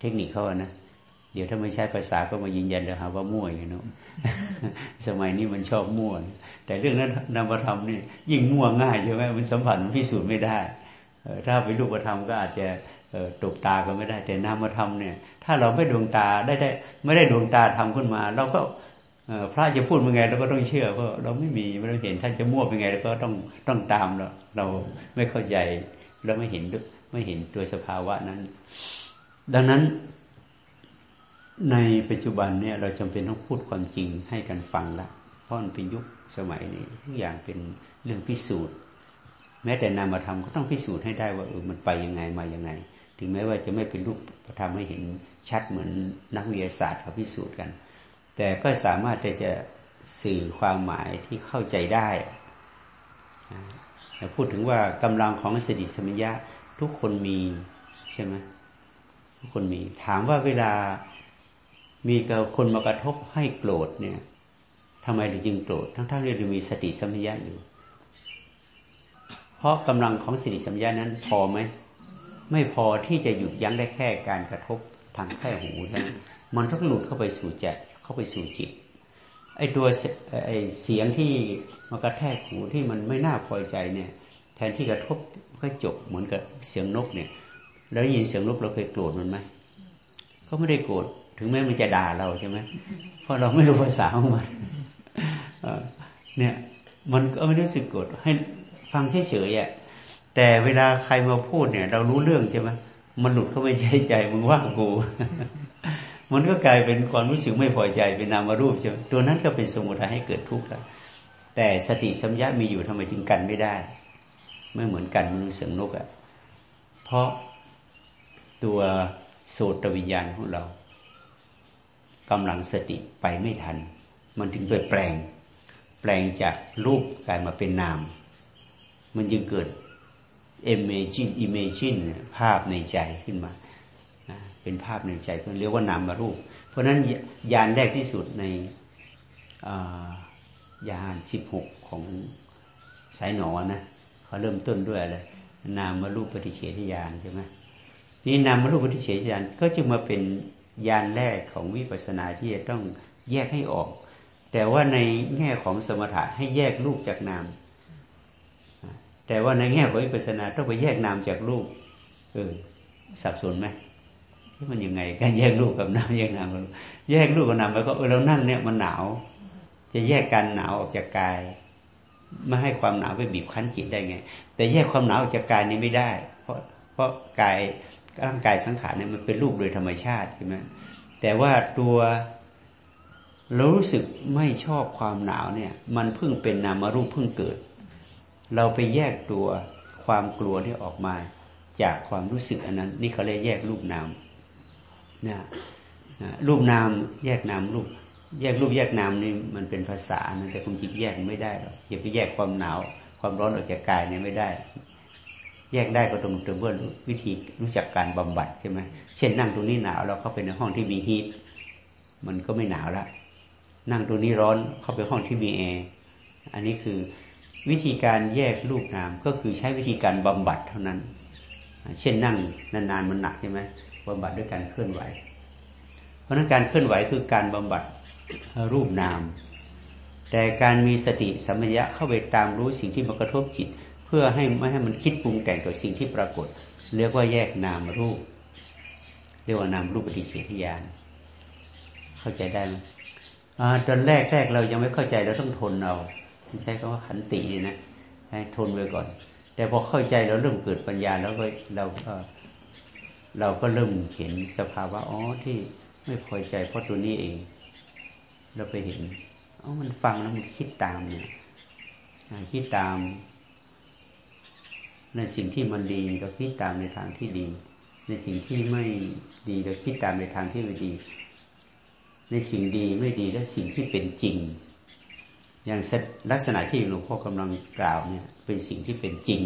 เทคนิคเขานะ เดี๋ยวถ้าไม่ใช้ภาษาก็มายืนยันเลยครับว่ามั่วอย่างนี้สมัยนี้มันชอบมั่ว แต่เรื่องนั้นนามธรรมนี่ยิ่งมั่วง่ายใช่ไหมมันสัมผัสมันพิสูจน์ไม่ได้ ถ้าไปรูปธรรมก็อาจจะตกตาก็ไม่ได้ แต่นามธรรมเนี่ย ถ้าเราไม่ดวงตาได้ได้ไม่ได้ดวงตาทำขึ้นมา เราก็พระจะพูดเป็นไงเราก็ต้องเชื่อเพราะเราไม่มีไม่ได้เห็นท่านจะมั่วเป็นไงเราก็ต้องต้องตามเราเราไม่เข้าใจเราไม่เห็นด้วย ไม่เห็นตัวสภาวะนั้น ดังนั้นในปัจจุบันเนี่ยเราจำเป็นต้องพูดความจริงให้กันฟังละเพราะมันเป็นยุคสมัยนี้ทุกอย่างเป็นเรื่องพิสูจน์ แม้แต่นามธรรมก็ต้องพิสูจน์ให้ได้ว่าเออมันไปยังไงมายังไง ถึงแม้ว่าจะไม่เป็นรูปธรรมให้เห็นชัดเหมือนนักวิทยาศาสตร์เขาพิสูจน์กัน แต่ก็สามารถที่จะสื่อความหมายที่เข้าใจได้พูดถึงว่ากำลังของสติสมัญญะ ทุกคนมีใช่ไหมทุกคนมี ถามว่าเวลามีกับคนมากระทบให้โกรธเนี่ยทำไมถึงจึงโกรธทั้งๆที่เรามีสติสัมปชัญญะอยู่ เพราะกำลังของสติสัมปชัญญะนั้นพอไหมไม่พอที่จะหยุดยั้งได้แค่การกระทบทางแค่หูนะมันต้องหลุดเข้าไปสู่ใจเข้าไปสู่จิตไอ้ตัวไอ้เสียงที่มากระแทกหูที่มันไม่น่าพอใจเนี่ย แทนที่กระทบก็จบเหมือนกับเสียงนกเนี่ยแล้วยินเสียงนกเราเคยโกรธมันไหมก็ไม่ได้โกรธถึงแม้มันจะด่าเราใช่ไหมเพราะเราไม่รู้ภาษาของมันเนี่ย มันก็ไม่รู้สึกโกรธให้ฟังเฉยๆอะแต่เวลาใครมาพูดเนี่ย เรารู้เรื่องใช่ไหมมันหลุดเข้าไปใจใจมึงว่ากูมันก็กลายเป็นความรู้สึกไม่พอใจเป็นนามรูปใช่ไหมตัวนั้นก็เป็นสมุทัยให้เกิดทุกข์แล้วแต่สติสัมยามีอยู่ทำไมจึงกันไม่ได้ ไม่เหมือนกันมนุษย์เสียงนกอะ่ะเพราะตัวโสตวิญญาณของเรากำลังสติไปไม่ทัน มันถึงไปแปลง แปลงจากรูปกลายมาเป็นนาม มันจึงเกิด imagine imagine ภาพในใจขึ้นมา เป็นภาพในใจเเรียกว่านามรูป เพราะฉะนั้นยานแรกที่สุดในยานสิบหกของสายหนอนะ เขาเริ่มต้นด้วยอะไรนามรูปปฏิเฉทยานใช่ไหมนี่นามรูปปฏิเฉทยานก็จึงมาเป็นยานแรกของวิปัสสนาที่จะต้องแยกให้ออก แต่ว่าในแง่ของสมถะให้แยกรูปจากนาม แต่ว่าในแง่ของวิปัสสนาต้องไปแยกนามจากรูปเออสับสนไหมที่มันยังไงการแยกรูปกับนามแยกนามกับแยกรูปกับนามไปก็เออเรานั่งเนี่ยมันหนาว จะแยกการหนาวออกจากกาย ไม่ให้ความหนาวไปบีบคั้นจิตได้ไง แต่แยกความหนาวออกจากกายนี้ไม่ได้ เพราะเพราะกายร่างกายสังขารเนี่ยมันเป็นรูปโดยธรรมชาติใช่ไหมแต่ว่าตัวรู้สึกไม่ชอบความหนาวเนี่ย มันเพิ่งเป็นนามารูปเพิ่งเกิด เราไปแยกตัวความกลัวที่ออกมาจากความรู้สึกอันนั้น นี่เขาเรียกแยกรูปนามนะรูปนามแยกนามรูป แยกรูปแยกนามนี่มันเป็นภาษานะแต่คงจิตแยกไม่ได้หรอกอย่าไปแยกความหนาว ความร้อนออกจากกายเนี่ยไม่ได้ แยกได้ก็ตรงเติมเพื่อวิธีรู้จักการบำบัดใช่ไหมเช่นนั่งตรงนี้หนาวเราเข้าไปในห้องที่มีฮีทมันก็ไม่หนาวละนั่งตรงนี้ร้อนเข้าไปห้องที่มีแอร์อันนี้คือวิธีการแยกรูปนามก็คือใช้วิธีการบำบัดเท่านั้น เช่นนั่งนานๆมันหนักใช่ไหมบำบัดด้วยการเคลื่อนไหว เพราะนั้นการเคลื่อนไหวคือการบำบัด รูปนาม แต่การมีสติสัมปชัญญะเข้าไปตามรู้สิ่งที่มากระทบจิต เพื่อให้ไม่ให้มันคิดปรุงแต่งกับสิ่งที่ปรากฏ เรียกว่าแยกนามรูป เรียกว่านามรูปปฏิเสธญาณเข้าใจได้ไหมตอนแรกแรกเรายังไม่เข้าใจเราต้องทนเอาไม่ใช่คำว่าขันตินะให้ทนไว้ก่อน แต่พอเข้าใจเราเริ่มเกิดปัญญาแล้วก็เราก็เราก็เริ่มเห็นสภาวะอ๋อที่ไม่พอใจเพราะตัวนี้เอง เราไปเห็นอ๋อมันฟังแล้วมันคิดตามเนี่ยคิดตาม ในสิ่งที่มันดีเราคิดตามในทางที่ดี ในสิ่งที่ไม่ดีเราคิดตามในทางที่ไม่ดี ในสิ่งดีไม่ดีและสิ่งที่เป็นจริง อย่างลักษณะที่หลวงพ่อกำลังกล่าวเนี่ย เป็นสิ่งที่เป็นจริง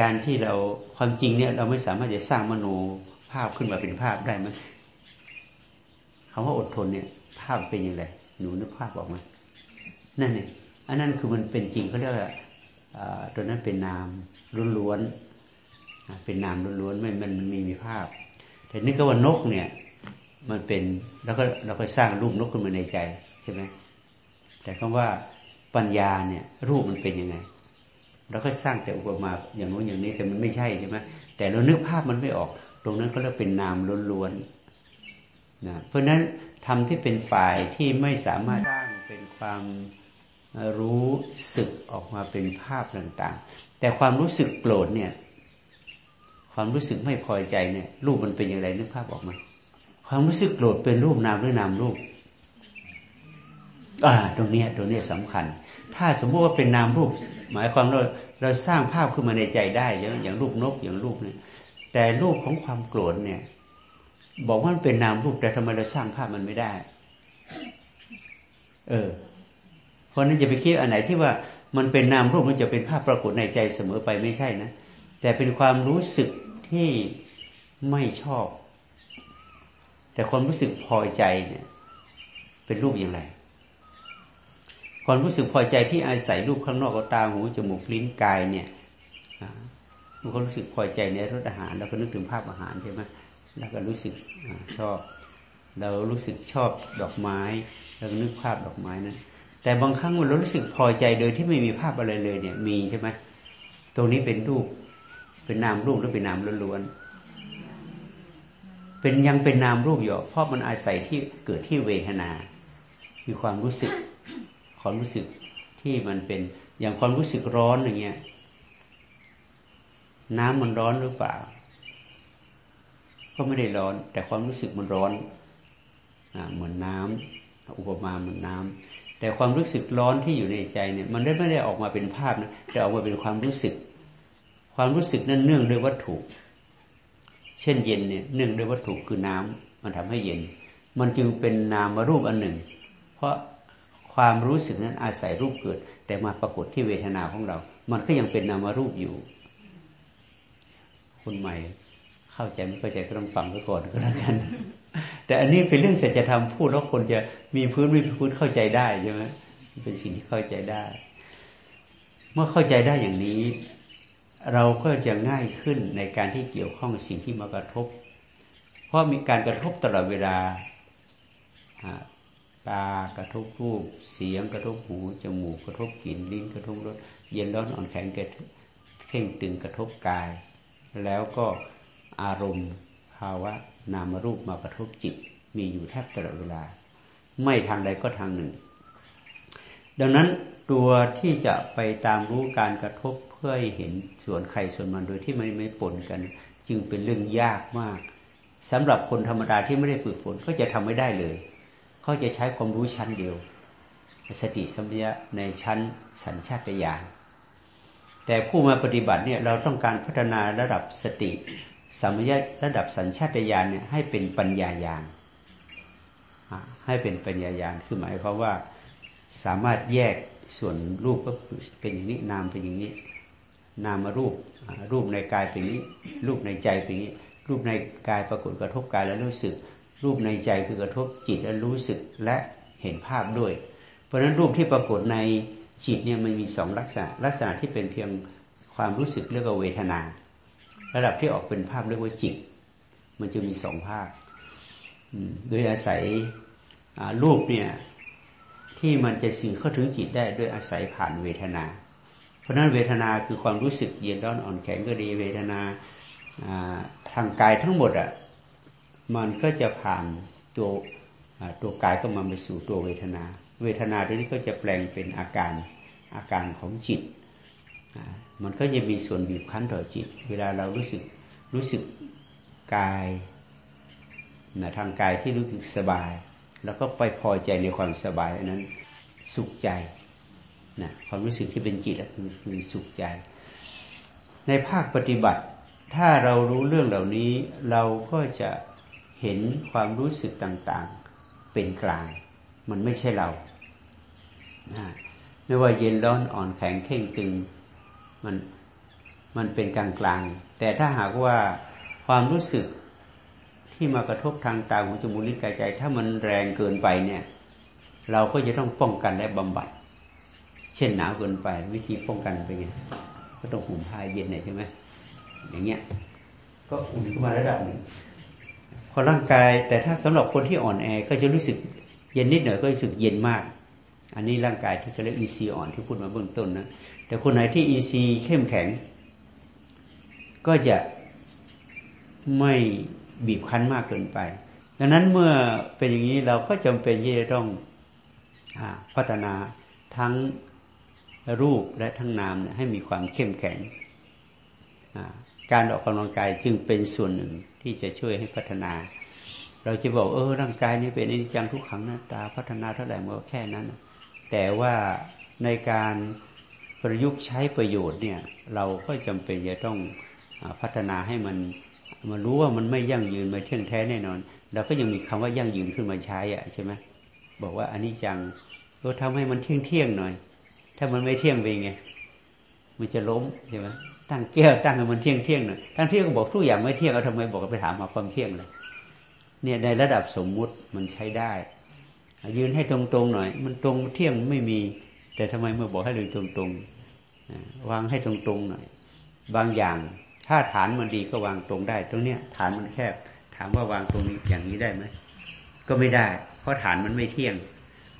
การที่เราความจริงเนี่ย เราไม่สามารถจะสร้างมโนภาพขึ้นมาเป็นภาพได้ไหมคำว่าอดทนเนี่ย ภาพเป็นยังไงหนูนึกภาพออกมานั่นเนี่ยอันนั้นคือมันเป็นจริงเขาเรียกว่าตัวนั้นเป็นนามล้วนๆเป็นนามล้วนๆไม่มันมีมีภาพ แต่นี่ก็ว่านกเนี่ย มันเป็นแล้วก็เราก็สร้างรูปนกขึ้นมาในใจใช่ไหมแต่คำว่าปัญญาเนี่ย รูปมันเป็นยังไงเราก็สร้างแต่อุปมาอย่างโน้นอย่างนี้แต่มันไม่ใช่ใช่ไหมแต่เรานึกภาพมันไม่ออก ตรงนั้นก็เรียกเป็นนามล้วนๆ นะเพราะฉะนั้นทำที่เป็นฝ่ายที่ไม่สามารถสร้างเป็นความรู้สึกออกมาเป็นภาพต่างๆ แต่ความรู้สึกโกรธเนี่ย ความรู้สึกไม่พอใจเนี่ย รูปมันเป็นอย่างไรนึกภาพออกมา ความรู้สึกโกรธเป็นรูปนามหรือนามรูปอ่าตรงนี้ตรงนี้สำคัญ ถ้าสมมติว่าเป็นนามรูป หมายความเราเราสร้างภาพขึ้นมาในใจได้อย่างอย่างรูปนกอย่างรูปเนี่ยแต่รูปของความโกรธเนี่ย บอกว่ามันเป็นนามรูปแต่ทำไมเราสร้างภาพมันไม่ได้ เออ เพราะนั้นอย่าไปคิดอันไหนที่ว่ามันเป็นนามรูปมันจะเป็นภาพปรากฏในใจเสมอไปไม่ใช่นะแต่เป็นความรู้สึกที่ไม่ชอบ แต่ความรู้สึกพอใจเนี่ย เป็นรูปอย่างไร ความรู้สึกพอใจที่อาศัยรูปข้างนอกก็ตาหูจมูกลิ้นกายเนี่ยมันก็รู้สึกพอใจในรสอาหาร แล้วก็นึกถึงภาพอาหารใช่ไหม แล้วก็รู้สึกชอบ เรารู้สึกชอบดอกไม้แล้วนึกภาพดอกไม้นั้น แต่บางครั้งเรารู้สึกพอใจโดยที่ไม่มีภาพอะไรเลย เนี่ย มีใช่ไหมตรงนี้เป็นรูป เป็นนามรูปหรือเป็นนามล้วนๆเป็นยังเป็นนามรูปอยู่เพราะมันอาศัยที่เกิดที่เวทนา มีความรู้สึกความรู้สึกที่มันเป็นอย่างความรู้สึกร้อนอย่างเงี้ยน้ำมันร้อนหรือเปล่า ก็ไม่ได้ร้อน แต่ความรู้สึกมันร้อนอเหมือนน้ำอุปมาเหมือนน้ำแต่ความรู้สึกร้อนที่อยู่ในใจเนี่ย มันไม่ได้ออกมาเป็นภาพนะแต่ออกมาเป็นความรู้สึก ความรู้สึกนั้นเนื่องด้วยวัตถุ เช่นเย็นเนี่ยเนื่องด้วยวัตถุคือน้ำมันทำให้เย็น มันจึงเป็นนามรูปอันหนึ่ง เพราะความรู้สึกนั้นอาศัยรูปเกิด แต่มาปรากฏที่เวทนาของเรา มันก็ยังเป็นนามารูปอยู่ คนใหม่ เข้าใจไม่เข้าใจก็ต้องฟังไปก่อนก็แล้วกัน แต่อันนี้เป็นเรื่องเศรษฐธรรมพูดแล้วคนจะมีพื้นไม่พื้นเข้าใจได้ใช่ไหมเป็นสิ่งที่เข้าใจได้ เมื่อเข้าใจได้อย่างนี้ เราก็จะง่ายขึ้นในการที่เกี่ยวข้องสิ่งที่มากระทบ เพราะมีการกระทบตลอดเวลาตากระทบรูป เสียงกระทบหูจมูกกระทบกลิ่นลิ้นกระทบรสเย็นร้อนอ่อนแข็งกระเข่งตึงกระทบกาย แล้วก็ อารมณ์ภาวะนามรูปมากระทบจิต มีอยู่แทบตลอดเวลา ไม่ทางใดก็ทางหนึ่ง ดังนั้นตัวที่จะไปตามรู้การกระทบเพื่อให้เห็นส่วนใครส่วนมันโดยที่ไม่ไม่ปนกัน จึงเป็นเรื่องยากมากสำหรับคนธรรมดาที่ไม่ได้ฝึกฝนก็จะทำไม่ได้เลยเขาจะใช้ความรู้ชั้นเดียว สติสัมปชัญญะในชั้นสัญชาตญาณแต่ผู้มาปฏิบัติเนี่ยเราต้องการพัฒนาระดับสติ สัมปชัญะระดับสัญชาตญาณเนี่ยให้เป็นปัญญาญาณให้เป็นปัญญาญาณคือหมายความว่าสามารถแยกส่วนรูปก็เป็นอย่างนี้นามเป็นอย่างนี้ นามารูปรูปในกายเป็นนี้ รูปในใจเป็นนี้ รูปในกายปรากฏกระทบกายแล้วรู้สึก รูปในใจคือกระทบจิตแล้วรู้สึกและเห็นภาพด้วย เพราะฉะนั้นรูปที่ปรากฏในจิตเนี่ยมันมีสองลักษณะลักษณะที่เป็นเพียงความรู้สึกเรียกว่าเวทนา ระดับที่ออกเป็นภาพเรียกว่าจิต มันจะมีสองภาคโดยอาศัยรูปเนี่ยที่มันจะสื่อเข้าถึงจิตได้ด้วยอาศัยผ่านเวทนา เพราะนั้นเวทนาคือความรู้สึกเย็นร้อนอ่อนแข็งก็ดีเวทนาทางกายทั้งหมดอะมันก็จะผ่านตัวตัวกายก็มาไปสู่ตัวเวทนา เวทนาตัวนี้ก็จะแปลงเป็นอาการอาการของจิต มันก็จะมีส่วนบีบคั้นต่อจิต เวลาเรารู้สึกรู้สึกกายนะทางกายที่รู้สึกสบาย แล้วก็ไปพอใจในความสบายอนั้นสุขใจนะความรู้สึกที่เป็นจิตคือคือสุขใจ ในภาคปฏิบัติ ถ้าเรารู้เรื่องเหล่านี้เราก็จะเห็นความรู้สึกต่างๆเป็นกลาง มันไม่ใช่เรานะไม่ว่าเย็นร้อนอ่อนแข็งเข่งตึง มันมันเป็นกลางกลางแต่ถ้าหากว่าความรู้สึกที่มากระทบทางตาหูจมูกลิ้นกายใจ ถ้ามันแรงเกินไปเนี่ย เราก็จะต้องป้องกันและบำบัด เช่นหนาวเกินไป วิธีป้องกันเป็นไงก็ต้องห่มผ้าเย็นหน่อยใช่ไหมอย่างเงี้ย ก็อุ่นขึ้นมาระดับหนึ่งพอร่างกาย แต่ถ้าสำหรับคนที่อ่อนแอก็จะรู้สึกเย็นนิดหน่อยก็รู้สึกเย็นมาก อันนี้ร่างกายที่เขาเรียกอินทรีย์อ่อนที่พูดมาเบื้องต้นนะ แต่คนไหนที่อินทรีย์เข้มแข็ง ก็จะไม่บีบคั้นมากเกินไป ดังนั้นเมื่อเป็นอย่างนี้เราก็จำเป็นที่จะต้องพัฒนาทั้งรูปและทั้งนามให้มีความเข้มแข็ง การออกกำลังกายจึงเป็นส่วนหนึ่งที่จะช่วยให้พัฒนา เราจะบอกเออร่างกายนี้เป็นอนิจจังทุกขังหน้าตาพัฒนาเท่าไหร่มันก็แค่นั้น แต่ว่าในการ ประยุกต์ใช้ประโยชน์เนี่ยเราก็จำเป็นจะต้องพัฒนาให้มันมารู้ว่ามันไม่ยั่งยืนไม่เที่ยงแท้แน่นอนเราก็ยังมีคำว่ายั่งยืนขึ้นมาใช้อะใช่ไหมบอกว่าอันนี้จังเราทำให้มันเที่ยงเที่ยงหน่อย ถ้ามันไม่เที่ยงเป็นไงมันจะล้มใช่ไหมตั้งแก้วตั้งให้มันเที่ยงเที่ยงหน่อยตั้งเที่ยงก็บอกทุกอย่างไม่เที่ยงเอาทำไมบอกไปถามมาความเที่ยงเลยเนี่ยในระดับสมมุติมันใช้ได้ ยืนให้ตรงๆหน่อย มันตรงเที่ยงไม่มี แต่ทำไมเมื่อบอกให้เลยตรงๆวางให้ตรงๆหน่อยบางอย่าง ถ้าฐานมันดีก็วางตรงได้ ตรงเนี้ย ฐานมันแคบ ถามว่าวางตรงนี้อย่างนี้ได้ไหมก็ไม่ได้ เพราะฐานมันไม่เที่ยง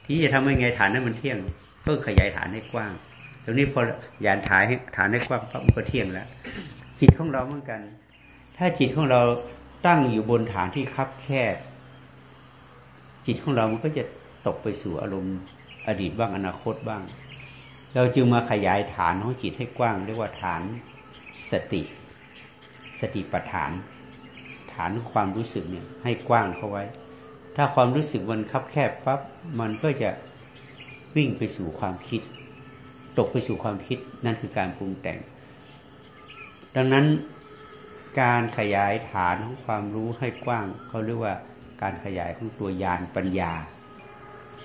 ที่จะทำยังไงฐานนั้นมันเที่ยงก็ขยายฐานให้กว้าง ตรงนี้พอยานฐานให้ฐานให้กว้างปั๊บมันก็เที่ยงแล้ว จิตของเราเหมือนกัน ถ้าจิตของเราตั้งอยู่บนฐานที่คับแคบจิตของเรามันก็จะตกไปสู่อารมณ์ อดีตบ้างอนาคตบ้าง เราจึงมาขยายฐานของจิตให้กว้าง เรียกว่าฐานสติ สติปัฏฐาน ฐานความรู้สึกเนี่ยให้กว้างเข้าไว้ ถ้าความรู้สึกมันคับแคบปั๊บมันก็จะวิ่งไปสู่ความคิด ตกไปสู่ความคิดนั่นคือการปรุงแต่ง ดังนั้นการขยายฐานของความรู้ให้กว้างเขาเรียกว่าการขยายของตัวยานปัญญา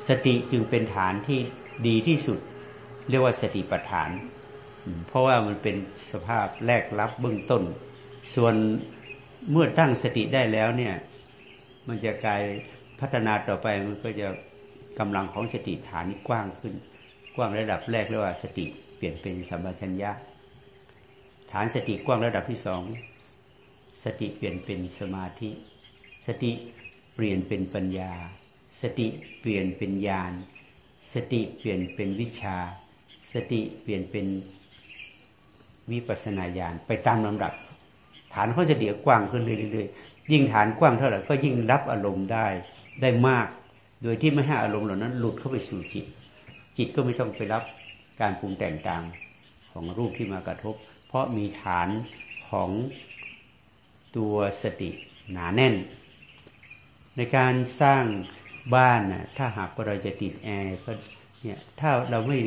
สติจึงเป็นฐานที่ดีที่สุด เรียกว่าสติปัฏฐาน เพราะว่ามันเป็นสภาพแรกรับเบื้องต้น ส่วนเมื่อตั้งสติได้แล้วเนี่ย มันจะกลายพัฒนาต่อไปมันก็จะกำลังของสติฐานกว้างขึ้น กว้างระดับแรกเรียกว่าสติเปลี่ยนเป็นสัมปชัญญะฐานสติกว้างระดับที่สองสติเปลี่ยนเป็นสมาธิ สติเปลี่ยนเป็นปัญญา สติเปลี่ยนเป็นญาณ สติเปลี่ยนเป็นวิชา สติเปลี่ยนเป็นวิปัสนาญาณไปตามลำดับ ฐานขาจะเดียกว้างขึ้นเรื่อยๆยิ่งฐานกว้างเท่าไหร่ก็ยิ่งรับอารมณ์ได้ได้มาก โดยที่ไม่ให้อารมณ์เหล่านั้น หลุดเข้าไปสู่จิต จิตก็ไม่ต้องไปรับการปรุงแต่งต่างของรูปที่มากระทบ เพราะมีฐานของตัวสติหนาแน่น ในการสร้าง บ้านนะถ้าหากว่าเราจะติดแอร์ก็เนี่ยถ้าเราไม่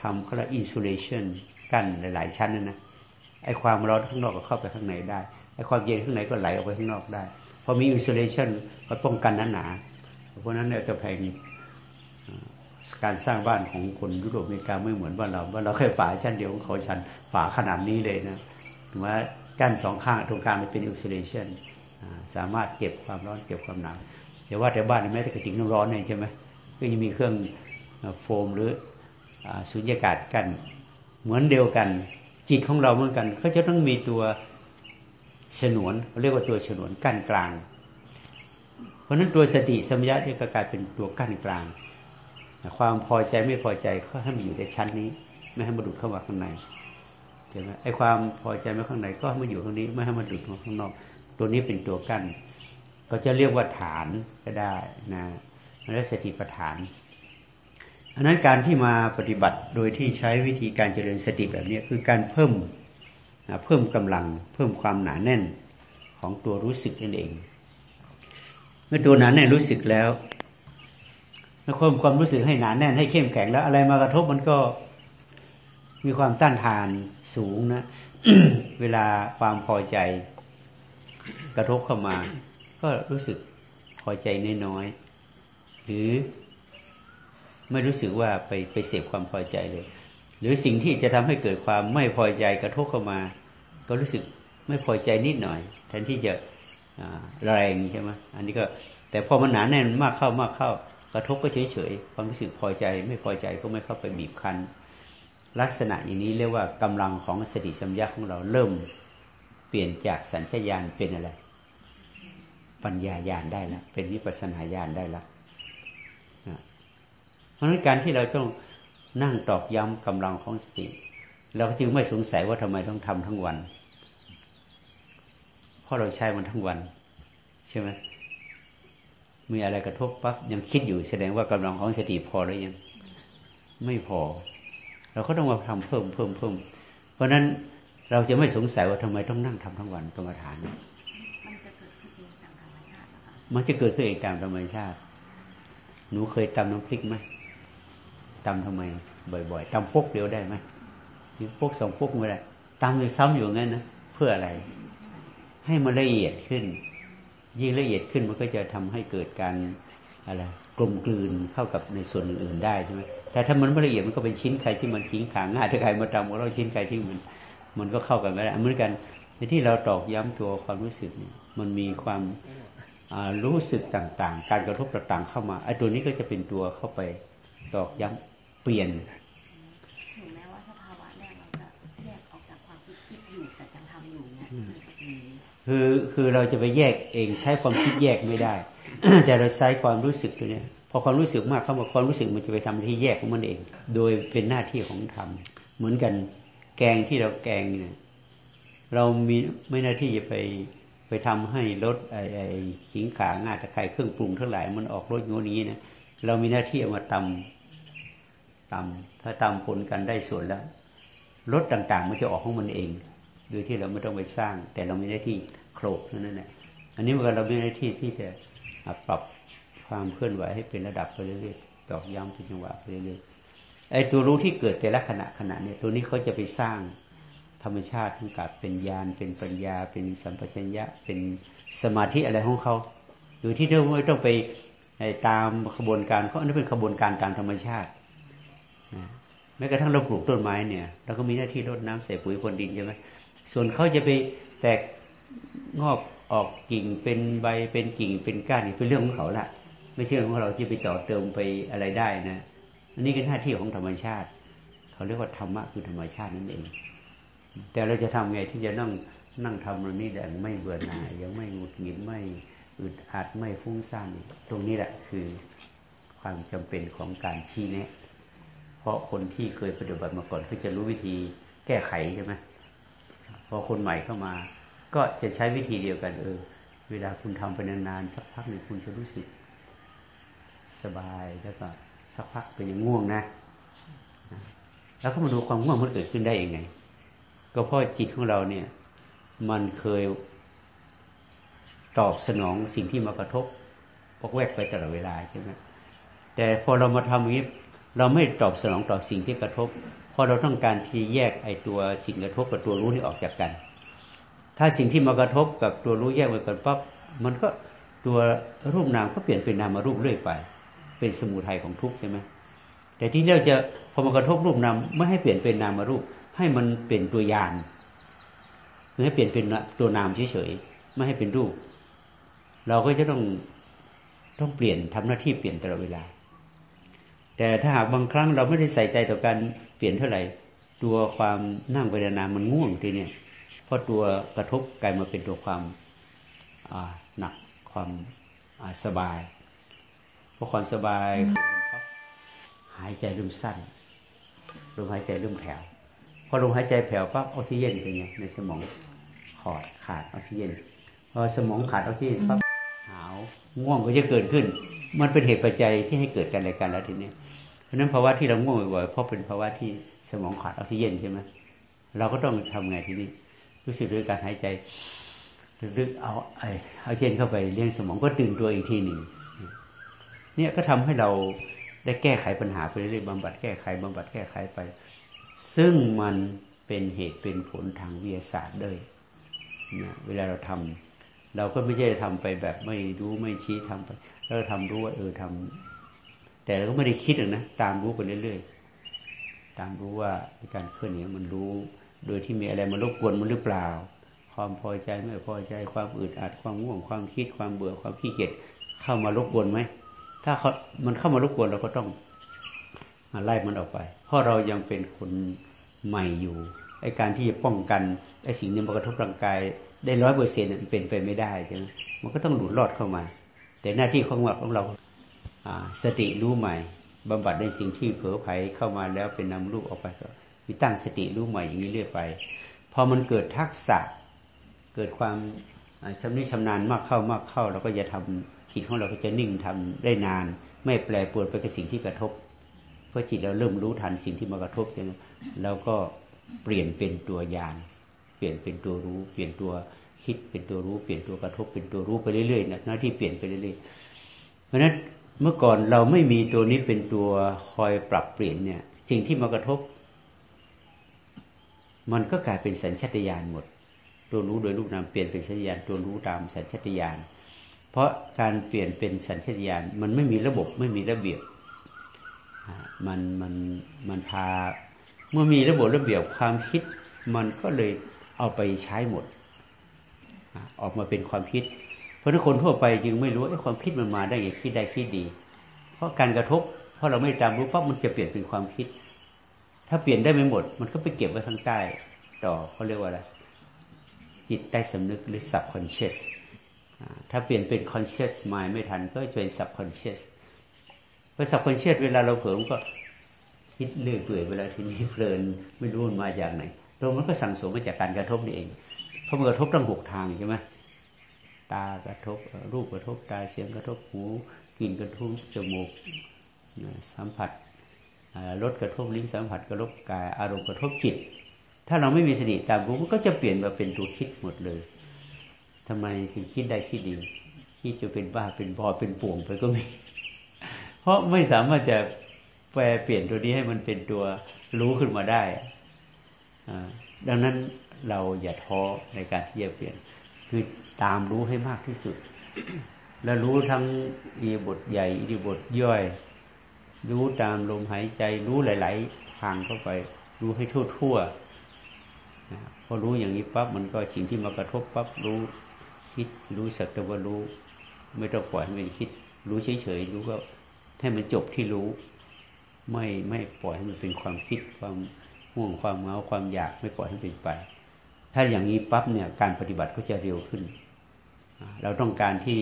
ทำเขาเรียก insulation กั้นหลายๆชั้นนะนะไอ้ความร้อนข้างนอกก็เข้าไปข้างในได้ไอ้ความเย็นข้างในก็ไหลออกไปข้างนอกได้พอมี insulation ก็ป้องกันหนาหนาเพราะนั้นเนี่ยจะแพงการสร้างบ้านของคนยุโรปอเมริกาไม่เหมือนบ้านเราบ้านเราแค่ฝาชั้นเดียวของเขาชั้นฝาขนาดนี้เลยนะถือว่ากั้นสองข้างตรงกลางมันเป็นอินซูเลชันสามารถเก็บความร้อนเก็บความหนาว แต่ว่าแต่บ้านไม่ได้กระติกน้ำร้อนเลยใช่ไหมก็ยังมีเครื่องโฟมหรือสุญญากาศกันเหมือนเดียวกัน จิตของเราเหมือนกันเขาจะต้องมีตัวฉนวนเรียกว่าตัวฉนวนกั้นกลาง เพราะนั้นตัวสติสมัยะนี่ก็กลายเป็นตัวกั้นกลาง ความพอใจไม่พอใจก็ให้มันอยู่ในชั้นนี้ ไม่ให้มันดุดเข้ามาข้างในใช่ไหมไอ้ความพอใจไม่ข้างในก็ให้มันอยู่ข้างนี้ ไม่ให้มันดุดมาข้างนอก ตัวนี้เป็นตัวกั้น ก็จะเรียกว่าฐานก็ได้นะมันเรียกสติปัฏฐานอันนั้นการที่มาปฏิบัติโดยที่ใช้วิธีการเจริญสติแบบนี้คือการเพิ่มเพิ่มกำลังเพิ่มความหนาแน่นของตัวรู้สึกนั่นเอง เมื่อตัวหนาแน่นรู้สึกแล้วเมื่อเพิ่มความรู้สึกให้หนาแน่นให้เข้มแข็งแล้ว อะไรมากระทบมันก็มีความต้านทานสูงนะ เวลาความพอใจกระทบเข้ามา ก็รู้สึกพอใจน้อยๆหรือไม่รู้สึกว่าไปไปเสพความพอใจเลย หรือสิ่งที่จะทำให้เกิดความไม่พอใจกระทบเข้ามา ก็รู้สึกไม่พอใจนิดหน่อย แทนที่จะแรงใช่ไหมอันนี้ก็แต่พอมันหนาแน่นมากเข้ามากเข้ากระทบก็เฉยเฉยความรู้สึกพอใจ ไม่พอใจก็ไม่เข้าไปบีบคั้น ลักษณะอย่างนี้เรียกว่ากำลังของสติสัมยาของเราเริ่มเปลี่ยนจากสัญชาตญาณเป็นอะไร ปัญญาญาณได้แล้วเป็นวิปัสนาญาณได้แล้วเพราะนั้นการที่เราต้องนั่งตอกย้ำกำลังของสติ เราจึงไม่สงสัยว่าทำไมต้องทำทั้งวัน เพราะเราใช้มันทั้งวัน ใช่ไหมมีอะไรกระทบปั๊บยังคิดอยู่แสดงว่ากำลังของสติพอหรือยัง ไม่พอ เราก็ต้องมาทำเพิ่มเพิ่มเพิ่มเพราะนั้นเราจะไม่สงสัยว่าทำไมต้องนั่งทำทั้งวันกรรมฐานมันจะเกิดขึ้นเองตา มันจะเกิดขึ้นเองตามธรรมชาติ หนูเคยตำน้ำพริกไหมตำทำไม บ่อยๆตำพวกเดียวได้ไหมพวกสองพวกไม่ได้ตำอยู่ซ้ำอยู่งั้นนะเพื่ออะไร ให้มันละเอียดขึ้น ยิ่งละเอียดขึ้นมันก็จะทำให้เกิดการอะไรกลมกลืนเข้ากับในส่วนอื่นๆได้ใช่ไหมแต่ถ้ามันไม่ละเอียดมันก็เป็นชิ้นใครที่มันทิ้งขางง่ายถ้าใครมาตำก็เราชิ้นใครที่มัน มันก็เข้ากันไม่ได้เหมือนกันในที่เราตอกย้ำตัวความรู้สึกเนี่ยมันมีความ รู้สึกต่างๆ การกระทบต่างๆเข้ามาไอ้ตัวนี้ก็จะเป็นตัวเข้าไปตอกย้ำเปลี่ยนถึงแม้ว่าสภาวะแรกเราจะแยกออกจากความคิดคิดอยู่แต่ยังทำอยู่เนี่ยคือคือเราจะไปแยกเองใช้ความคิดแยกไม่ได้ แต่เราใช้ความรู้สึกตัวเนี้ยพอความรู้สึกมากเข้ามาความรู้สึกมันจะไปทำที่แยกของมันเอง โดยเป็นหน้าที่ของธรรมเหมือนกันแกงที่เราแกงเนี่ยเรามีไม่หน้าที่จะไป ไปทำให้รสไอ้ไอ้ขิงขางาตะไคร้เครื่องปรุงทั้งหลาย มันออกรสงนี้นะเรามีหน้าที่เอามาตำตำถ้าตำผลกันได้ส่วนแล้วรสต่างๆ มันจะออกของมันเอง โดยที่เราไม่ต้องไปสร้าง แต่เรามีหน้าที่โครกนั่นแหละอันนี้เมื่อเรามีหน้าที่ที่จะปรับความเคลื่อนไหวให้เป็นระดับไปเรื่อยๆตอกย้ำเป็นจังหวะไปเรื่อยๆไอ้ตัวรู้ที่เกิดแต่ละขณะขณะเนี่ยตัวนี้เขาจะไปสร้าง รรมชาติทั้งกับเป็นญาณเป็นปัญญา เป็นสัมปชัญญะเป็นสมาธิอะไรของเขาโดยที่เราไม่ต้องไปตามขบวนการเขาอันนี้เป็นขบวนการตามธรรมชาติแม้กระทั่งเราปลูกต้นไม้เนี่ยเราก็มีหน้าที่รดน้ำใส่ปุ๋ยพรวนดินใช่ไหมส่วนเขาจะไปแตกงอกออกกิ่งเป็นใบเป็นกิ่งเป็นก้านนี่เป็นเรื่องของเขาละไม่ใช่ของเราที่ไปต่อเติมไปอะไรได้นะอันนี้เป็นหน้าที่ของธรรมชาติ เขาเรียกว่าธรรมะคือธรรมชาตินั่นเอง แต่เราจะทำไงที่จะนั่งนั่งทำเรื่องนี้แต่ไม่เบื่อหน่ายยังไม่หงุดหงิดไม่อึดอัดไม่ฟุ้งซ่านตรงนี้แหละคือความจำเป็นของการชี้แนะเพราะคนที่เคยปฏิบัติมาก่อนก็จะรู้วิธีแก้ไขใช่ไหมพอคนใหม่เข้ามา ก็จะใช้วิธีเดียวกันเออ เวลาคุณทำไปนานๆสักพักหนึ่งคุณจะรู้สึกสบายแล้วก็สักพักเป็นย่างง่วงนะ แล้วก็มาดูความง่วงมันเกิดขึ้นได้ยังไง ก็เพราะจิตของเราเนี่ย มันเคยตอบสนองสิ่งที่มากระทบพกแวกไปตลอดเวลาใช่ไหมแต่พอเรามาทำอย่างนี้เราไม่ตอบสนองต่อสิ่งที่กระทบ เพราะเราต้องการที่แยกไอ้ตัวสิ่งกระทบกับตัวรู้นี่ออกจากกัน ถ้าสิ่งที่มากระทบกับตัวรู้แยกไปกันปั๊บมันก็ตัวรูปนามก็เปลี่ยนเป็นนามารูปเรื่อยไป เป็นสมุทัยของทุกข์ใช่ไหมแต่ที่เราจะพอมากระทบรูปนามไม่ให้เปลี่ยนเป็นนามารูป ให้มันเป็นตัวยานคือให้เปลี่ยนเป็นตัวนามเฉยๆไม่ให้เป็นรูป เราก็จะต้องต้องเปลี่ยนทำหน้าที่เปลี่ยนตลอดเวลา แต่ถ้าหากบางครั้งเราไม่ได้ใส่ใจต่อการเปลี่ยนเท่าไหร่ ตัวความนั่งเวทนามันง่วงทีเนี้ยเพราะตัวกระทบกลายมาเป็นตัวความหนักความสบายพอความสบาย หายใจเริ่มสั้นลมหายใจเริ่มแผ่ว พอลมหายใจแผ่วปั๊บออกซิเจนเป็นไงในสมองขอดขาดออกซิเจนพอสมองขาดออกซิเจนปั๊บหาวง่วงก็จะเกิดขึ้น มันเป็นเหตุปัจจัยที่ให้เกิดการอะไรกันแล้วทีนี้เพราะนั้นภาวะที่เราง่วงบ่อยๆเพราะเป็นภาวะที่สมองขาดออกซิเจนใช่ไหมเราก็ต้องทำไงทีนี้รู้สึกด้วยการหายใจลึกๆเอาไอ้เอาเจนเข้าไปเลี้ยงสมองก็ตื่นตัวอีกทีหนึ่งเนี่ยก็ทำให้เราได้แก้ไขปัญหาไปเรื่อยๆบำบัดแก้ไขบำบัดแก้ไขไป ซึ่งมันเป็นเหตุเป็นผลทางวิทยาศาสตร์ด้วยนะเวลาเราทำเราก็ไม่ใช่ทำไปแบบไม่รู้ไม่ชี้ทำไปเราทำรู้ว่าเออทำแต่เราก็ไม่ได้คิดหรอกนะตามรู้ไปเรื่อยๆตามรู้ว่าการเคลื่อนไหวมันรู้ โดยที่มีอะไรมารบกวนมันหรือเปล่า ความพอใจไม่พอใจความอึดอัดความง่วงความคิดความเบื่อความขี้เกียจเข้ามารบกวนไหมถ้าเขามันเข้ามารบกวนเราก็ต้อง ไล่มันออกไป เพราะเรายังเป็นคนใหม่อยู่ไอ้การที่จะป้องกันไอ้สิ่งนี้มากระทบร่างกายได้ร้อยเปอร์เซ็นต์เป็นไปไม่ได้ใช่ไหมมันก็ต้องหลุดรอดเข้ามา แต่หน้าที่ของเราของเราสติรู้ใหม่บำบัดในสิ่งที่เผลอไผเข้ามาแล้วเป็นนำลูกออกไปก็มีตั้งสติรู้ใหม่อย่างนี้เรื่อยไปพอมันเกิดทักษะเกิดความชำนิชำนาญมากเข้ามากเข้า เราก็จะทำจิตของเราก็จะนิ่งทำได้นาน ไม่แปรปรวนไปกับสิ่งที่กระทบ พราะจิตเราเริ่มรู้ทันสิ่งที่มากระทบองนี้เราก็เปลี่ยนเป็นตัวยานเปลี่ยนเป็นตัวรู้ เปลี่ยนตัวคิดเป็นตัวรู้เปลี่ยนตัวกระทบเป็นตัวรู้ไปเรื่อยๆนะหน้าที่เปลี่ยนไปเรื่อยๆเพราะฉะนั้นเมื่อก่อนเราไม่มีตัวนี้เป็นตัวคอยปรับเปลี่ยนเนี่ย สิ่งที่มากระทบ มันก็กลายเป็นสัญชาตญาณหมด ตัวรู้โดยรูปนามเปลี่ยนเป็นสัญญาณตัวรู้ตามสัญชาตญาณเพราะการเปลี่ยนเป็นสัญชาตญาณมันไม่มีระบบไม่มีระเบียบ มันมันมันพาเมื่อมีระบบระเบียบความคิด มันก็เลยเอาไปใช้หมด ออกมาเป็นความคิด เพราะทุกคนทั่วไปจึงไม่รู้ไอ้ความคิดมันมาได้อย่างคิดได้คิดดี เพราะการกระทบ เพราะเราไม่ตามรู้ปั๊บมันจะเปลี่ยนเป็นความคิด ถ้าเปลี่ยนได้ไม่หมด มันก็ไปเก็บไว้ข้างใต้ ต่อเขาเรียกว่าอะไรจิตใต้สำนึกหรือ subconscious ถ้าเปลี่ยนเป็น conscious mind ไม่ทันก็จะเป็น subconscious พราะ subconscious เวลาเราเผลอก็คิดเลื่อยเปื่อยเวลาทีนี้เพลินไม่รู้มันมาจากไหนตรงมันก็สั่งสมมาจากการกระทบนี่เองเพราะมันกระทบตั้งหกทางใช่ไหมตากระทบรูปกระทบตาเสียงกระทบหูกลิ่นกระทบจมูกสัมผัสรสกระทบลิ้นสัมผัสกระทบกายอารมณ์กระทบจิต ถ้าเราไม่มีสติตามรู้มันก็จะเปลี่ยนมาเป็นตัวคิดหมดเลยทำไมถึงคิดได้คิดดีคิดจะเป็นบ้าเป็นบอเป็นป่วงไปก็มี เพราะไม่สามารถจะแปลเปลี่ยนตัวนี้ให้มันเป็นตัวรู้ขึ้นมาได้ ดังนั้นเราอย่าท้อในการที่จะเปลี่ยน คือตามรู้ให้มากที่สุด แล้วรู้ทั้งอีบทใหญ่อีบทย่อย รู้ตามลมหายใจ รู้หลาย ๆ ทางเข้าไป รู้ให้ทั่วๆพอรู้อย่างนี้ปั๊บมันก็สิ่งที่มากระทบปั๊บรู้คิดรู้สักแต่ว่ารู้ ไม่ต้องปล่อยให้มันคิด รู้เฉยๆรู้ก็ ให้มันจบที่รู้ ไม่ไม่ปล่อยให้มันเป็นความคิดความห่วงความเมาความอยากไม่ปล่อยให้เป็นไป ถ้าอย่างนี้ปั๊บเนี่ยการปฏิบัติก็จะเร็วขึ้น เราต้องการที่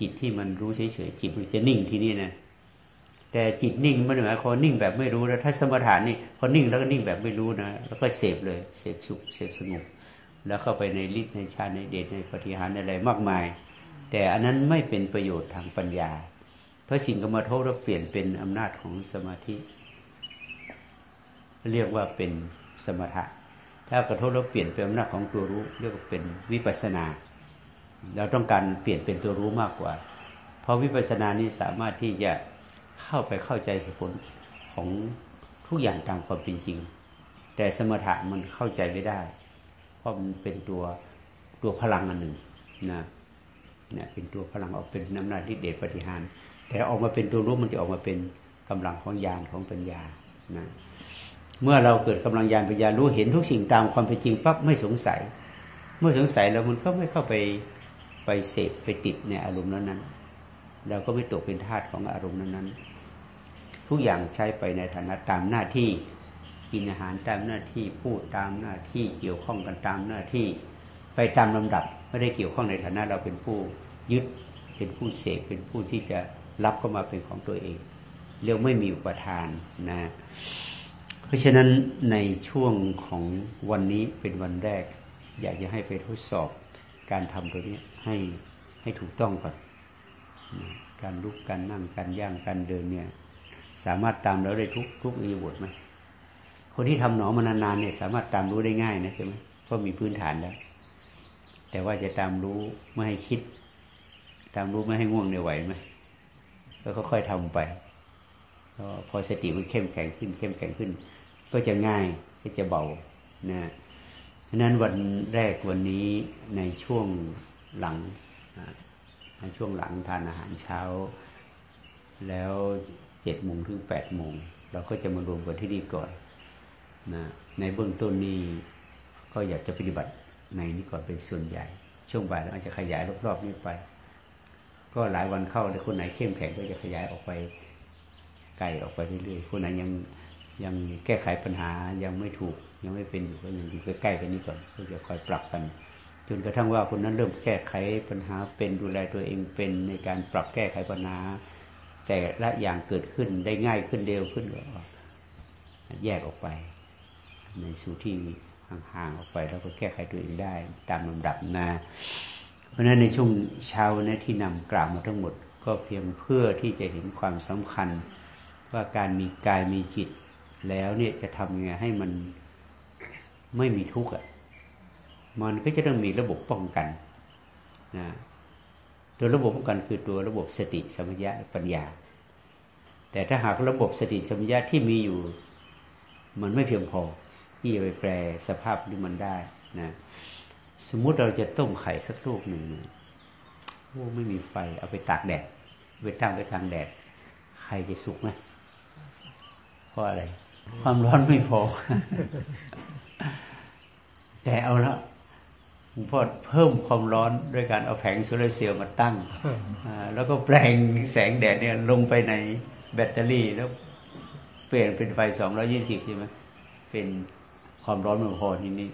จิตที่มันรู้เฉยๆจิตมันจะนิ่งที่นี่นะแต่จิตนิ่งไม่ได้หมายความนิ่งแบบไม่รู้แล้วถ้าสมถานนี่พอนิ่งแล้วก็นิ่งแบบไม่รู้นะแล้วก็เสพเลยเสพสุขเสพสงบแล้วเข้าไปในฤทธิ์ในชาในเดชในปฏิหารอะไรมากมาย แต่อันนั้นไม่เป็นประโยชน์ทางปัญญา เพราะสิ่งกรรมโทษเราเปลี่ยนเป็นอำนาจของสมาธิ เรียกว่าเป็นสมถะ ถ้ากระทบเราเปลี่ยนเป็นอำนาจของตัวรู้ เรียกว่าเป็นวิปัสนา เราต้องการเปลี่ยนเป็นตัวรู้มากกว่า เพราะวิปัสนานี้สามารถที่จะเข้าไปเข้าใจเหตุผลของทุกอย่างตามความเป็นจริง แต่สมถะมันเข้าใจไม่ได้ เพราะมันเป็นตัวตัวพลังอันหนึ่งนะเนี่ยเป็นตัวพลังออกเป็นน้ำนักที่เดชปฏิหาร แต่ออกมาเป็นตัวรู้มันจะออกมาเป็นกำลังของญาณของปัญญานะเมื่อเราเกิดกำลังญาณปัญญารู้เห็นทุกสิ่งตามความเป็นจริงปั๊บไม่สงสัย เมื่อสงสัยแล้วมันก็ไม่เข้าไปไปเสพไปติดในอารมณ์นั้นนั้นเราก็ไม่ตกเป็นทาสของอารมณ์นั้นนั้นทุกอย่างใช้ไปในฐานะตามหน้าที่กินอาหารตามหน้าที่พูดตามหน้าที่เกี่ยวข้องกันตามหน้าที่ ไปตามลำดับไม่ได้เกี่ยวข้องในฐานะเราเป็นผู้ยึดเป็นผู้เสกเป็นผู้ที่จะ รับเข้ามาเป็นของตัวเอง เรียกไม่มีอุปทานนะ เพราะฉะนั้นในช่วงของวันนี้เป็นวันแรก อยากจะให้ไปทดสอบการทำตัวนี้ให้ให้ถูกต้องก่อนการลุกการนั่งการย่างการเดินเนี่ย สามารถตามเราได้ทุกทุกอิริบถไหมคนที่ทำหนอมานานๆเนี่ยสามารถตามรู้ได้ง่ายนะใช่ไหมเพราะมีพื้นฐานแล้ว แต่ว่าจะตามรู้ไม่ให้คิด ตามรู้ไม่ให้ง่วงในไหวไหม ก็ค่อยๆทำไปพอสติมันเข้มแข็งขึ้น เข้มแข็งขึ้น ก็จะง่ายก็จะเบานะฉะนั้นวันแรกวันนี้ในช่วงหลังในช่วงหลังทานอาหารเช้า แล้วเจ็ดโมงถึงแปดโมงเราก็จะมารวมกันที่นี่ก่อนนะในเบื้องต้นนี้ก็อยากจะปฏิบัติในนี้ก่อนเป็นส่วนใหญ่ ช่วงบ่ายเราอาจจะขยายรอบๆนี้ไป ก็หลายวันเข้าแต่คนไหนเข้มแข็งก็จะขยายออกไปไกลออกไปเรื่อยๆคนไหนยังยังแก้ไขปัญหายังไม่ถูก ยังไม่เป็นอยู่ก็ยังอยู่ใกล้ๆกันนี้ก่อนก็จะคอยปรับกัน จนกระทั่งว่าคนนั้นเริ่มแก้ไขปัญหาเป็นดูแลตัวเองเป็นในการปรับแก้ไขปัญหา แต่ละอย่างเกิดขึ้นได้ง่ายขึ้นเร็วขึ้นก็แยกออกไป ในสู่ที่ห่างๆออกไปแล้วก็แก้ไขตัวเองได้ ตามลำดับนะ เพราะฉะนั้นในช่วงเช้านะที่นำกล่าวมาทั้งหมด ก็เพียงเพื่อที่จะเห็นความสำคัญ ว่าการมีกายมีจิต แล้วเนี่ยจะทำยังไงให้มันไม่มีทุกข์อะมันก็จะต้องมีระบบป้องกันนะตัวระบบป้องกันคือตัวระบบสติสมัญญาปัญญา แต่ถ้าหากระบบสติสมัญญาที่มีอยู่ มันไม่เพียงพอที่จะไปแปลสภาพนี้มันได้นะ สมมุติเราจะต้มไข่สักลูกหนึ่งโอ้ไม่มีไฟ เอาไปตากแดดไปตั้งไปทางแดดไข่จะสุกไหมเพราะอะไร ความร้อนไม่พอ แต่เอาละหลวงพ่อเพิ่มความร้อนด้วยการเอาแผงโซลาร์เซลล์มาตั้ง แล้วก็แปลงแสงแดดเนี่ยลงไปในแบตเตอรี่แล้วเปลี่ยนเป็นไฟสองร้อยี่สิบใช่ไหมเป็นความร้อนมันพอที่นี่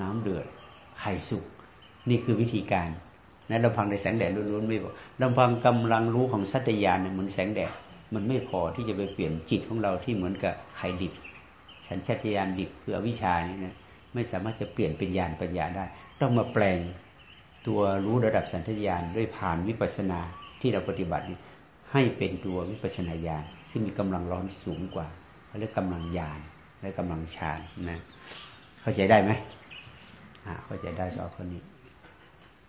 น้ำเดือดไข่สุก นี่คือวิธีการนะลำพังในแสงแดดล้วนๆไม่พอลำพังกำลังรู้ของสัตยานเนี่ยเหมือนแสงแดดมันไม่พอที่จะไปเปลี่ยนจิตของเราที่เหมือนกับไข่ดิบสัญชาตญาณดิบคืออวิชานี่นะไม่สามารถจะเปลี่ยนเป็นญาณปัญญาได้ ต้องมาแปลงตัวรู้ระดับสัญชาตญาณด้วยผ่านวิปัสนาที่เราปฏิบัตินี้ให้เป็นตัววิปัสนาญาณซึ่งมีกำลังร้อนสูงกว่าเรียกกำลังญาณและกำลังฌานนะเข้าใจได้ไหม เข้าใจได้ก็คนนี้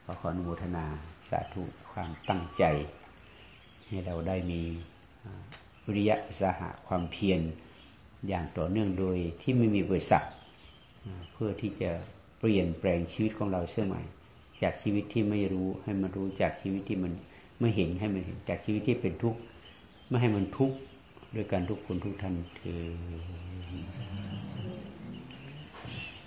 ขอขออนุโมทนาสาธุความตั้งใจ ให้เราได้มีวิริยะสหะความเพียรอย่างต่อเนื่องโดยที่ไม่มีบริษัทเพื่อที่จะเปลี่ยนแปลงชีวิตของเราเสื่อใหม่ จากชีวิตที่ไม่รู้ให้มันรู้จากชีวิตที่มันไม่เห็นให้มันเห็นจากชีวิตที่เป็นทุกข์ไม่ให้มันทุกข์ด้วยการทุกคนทุกท่านคือ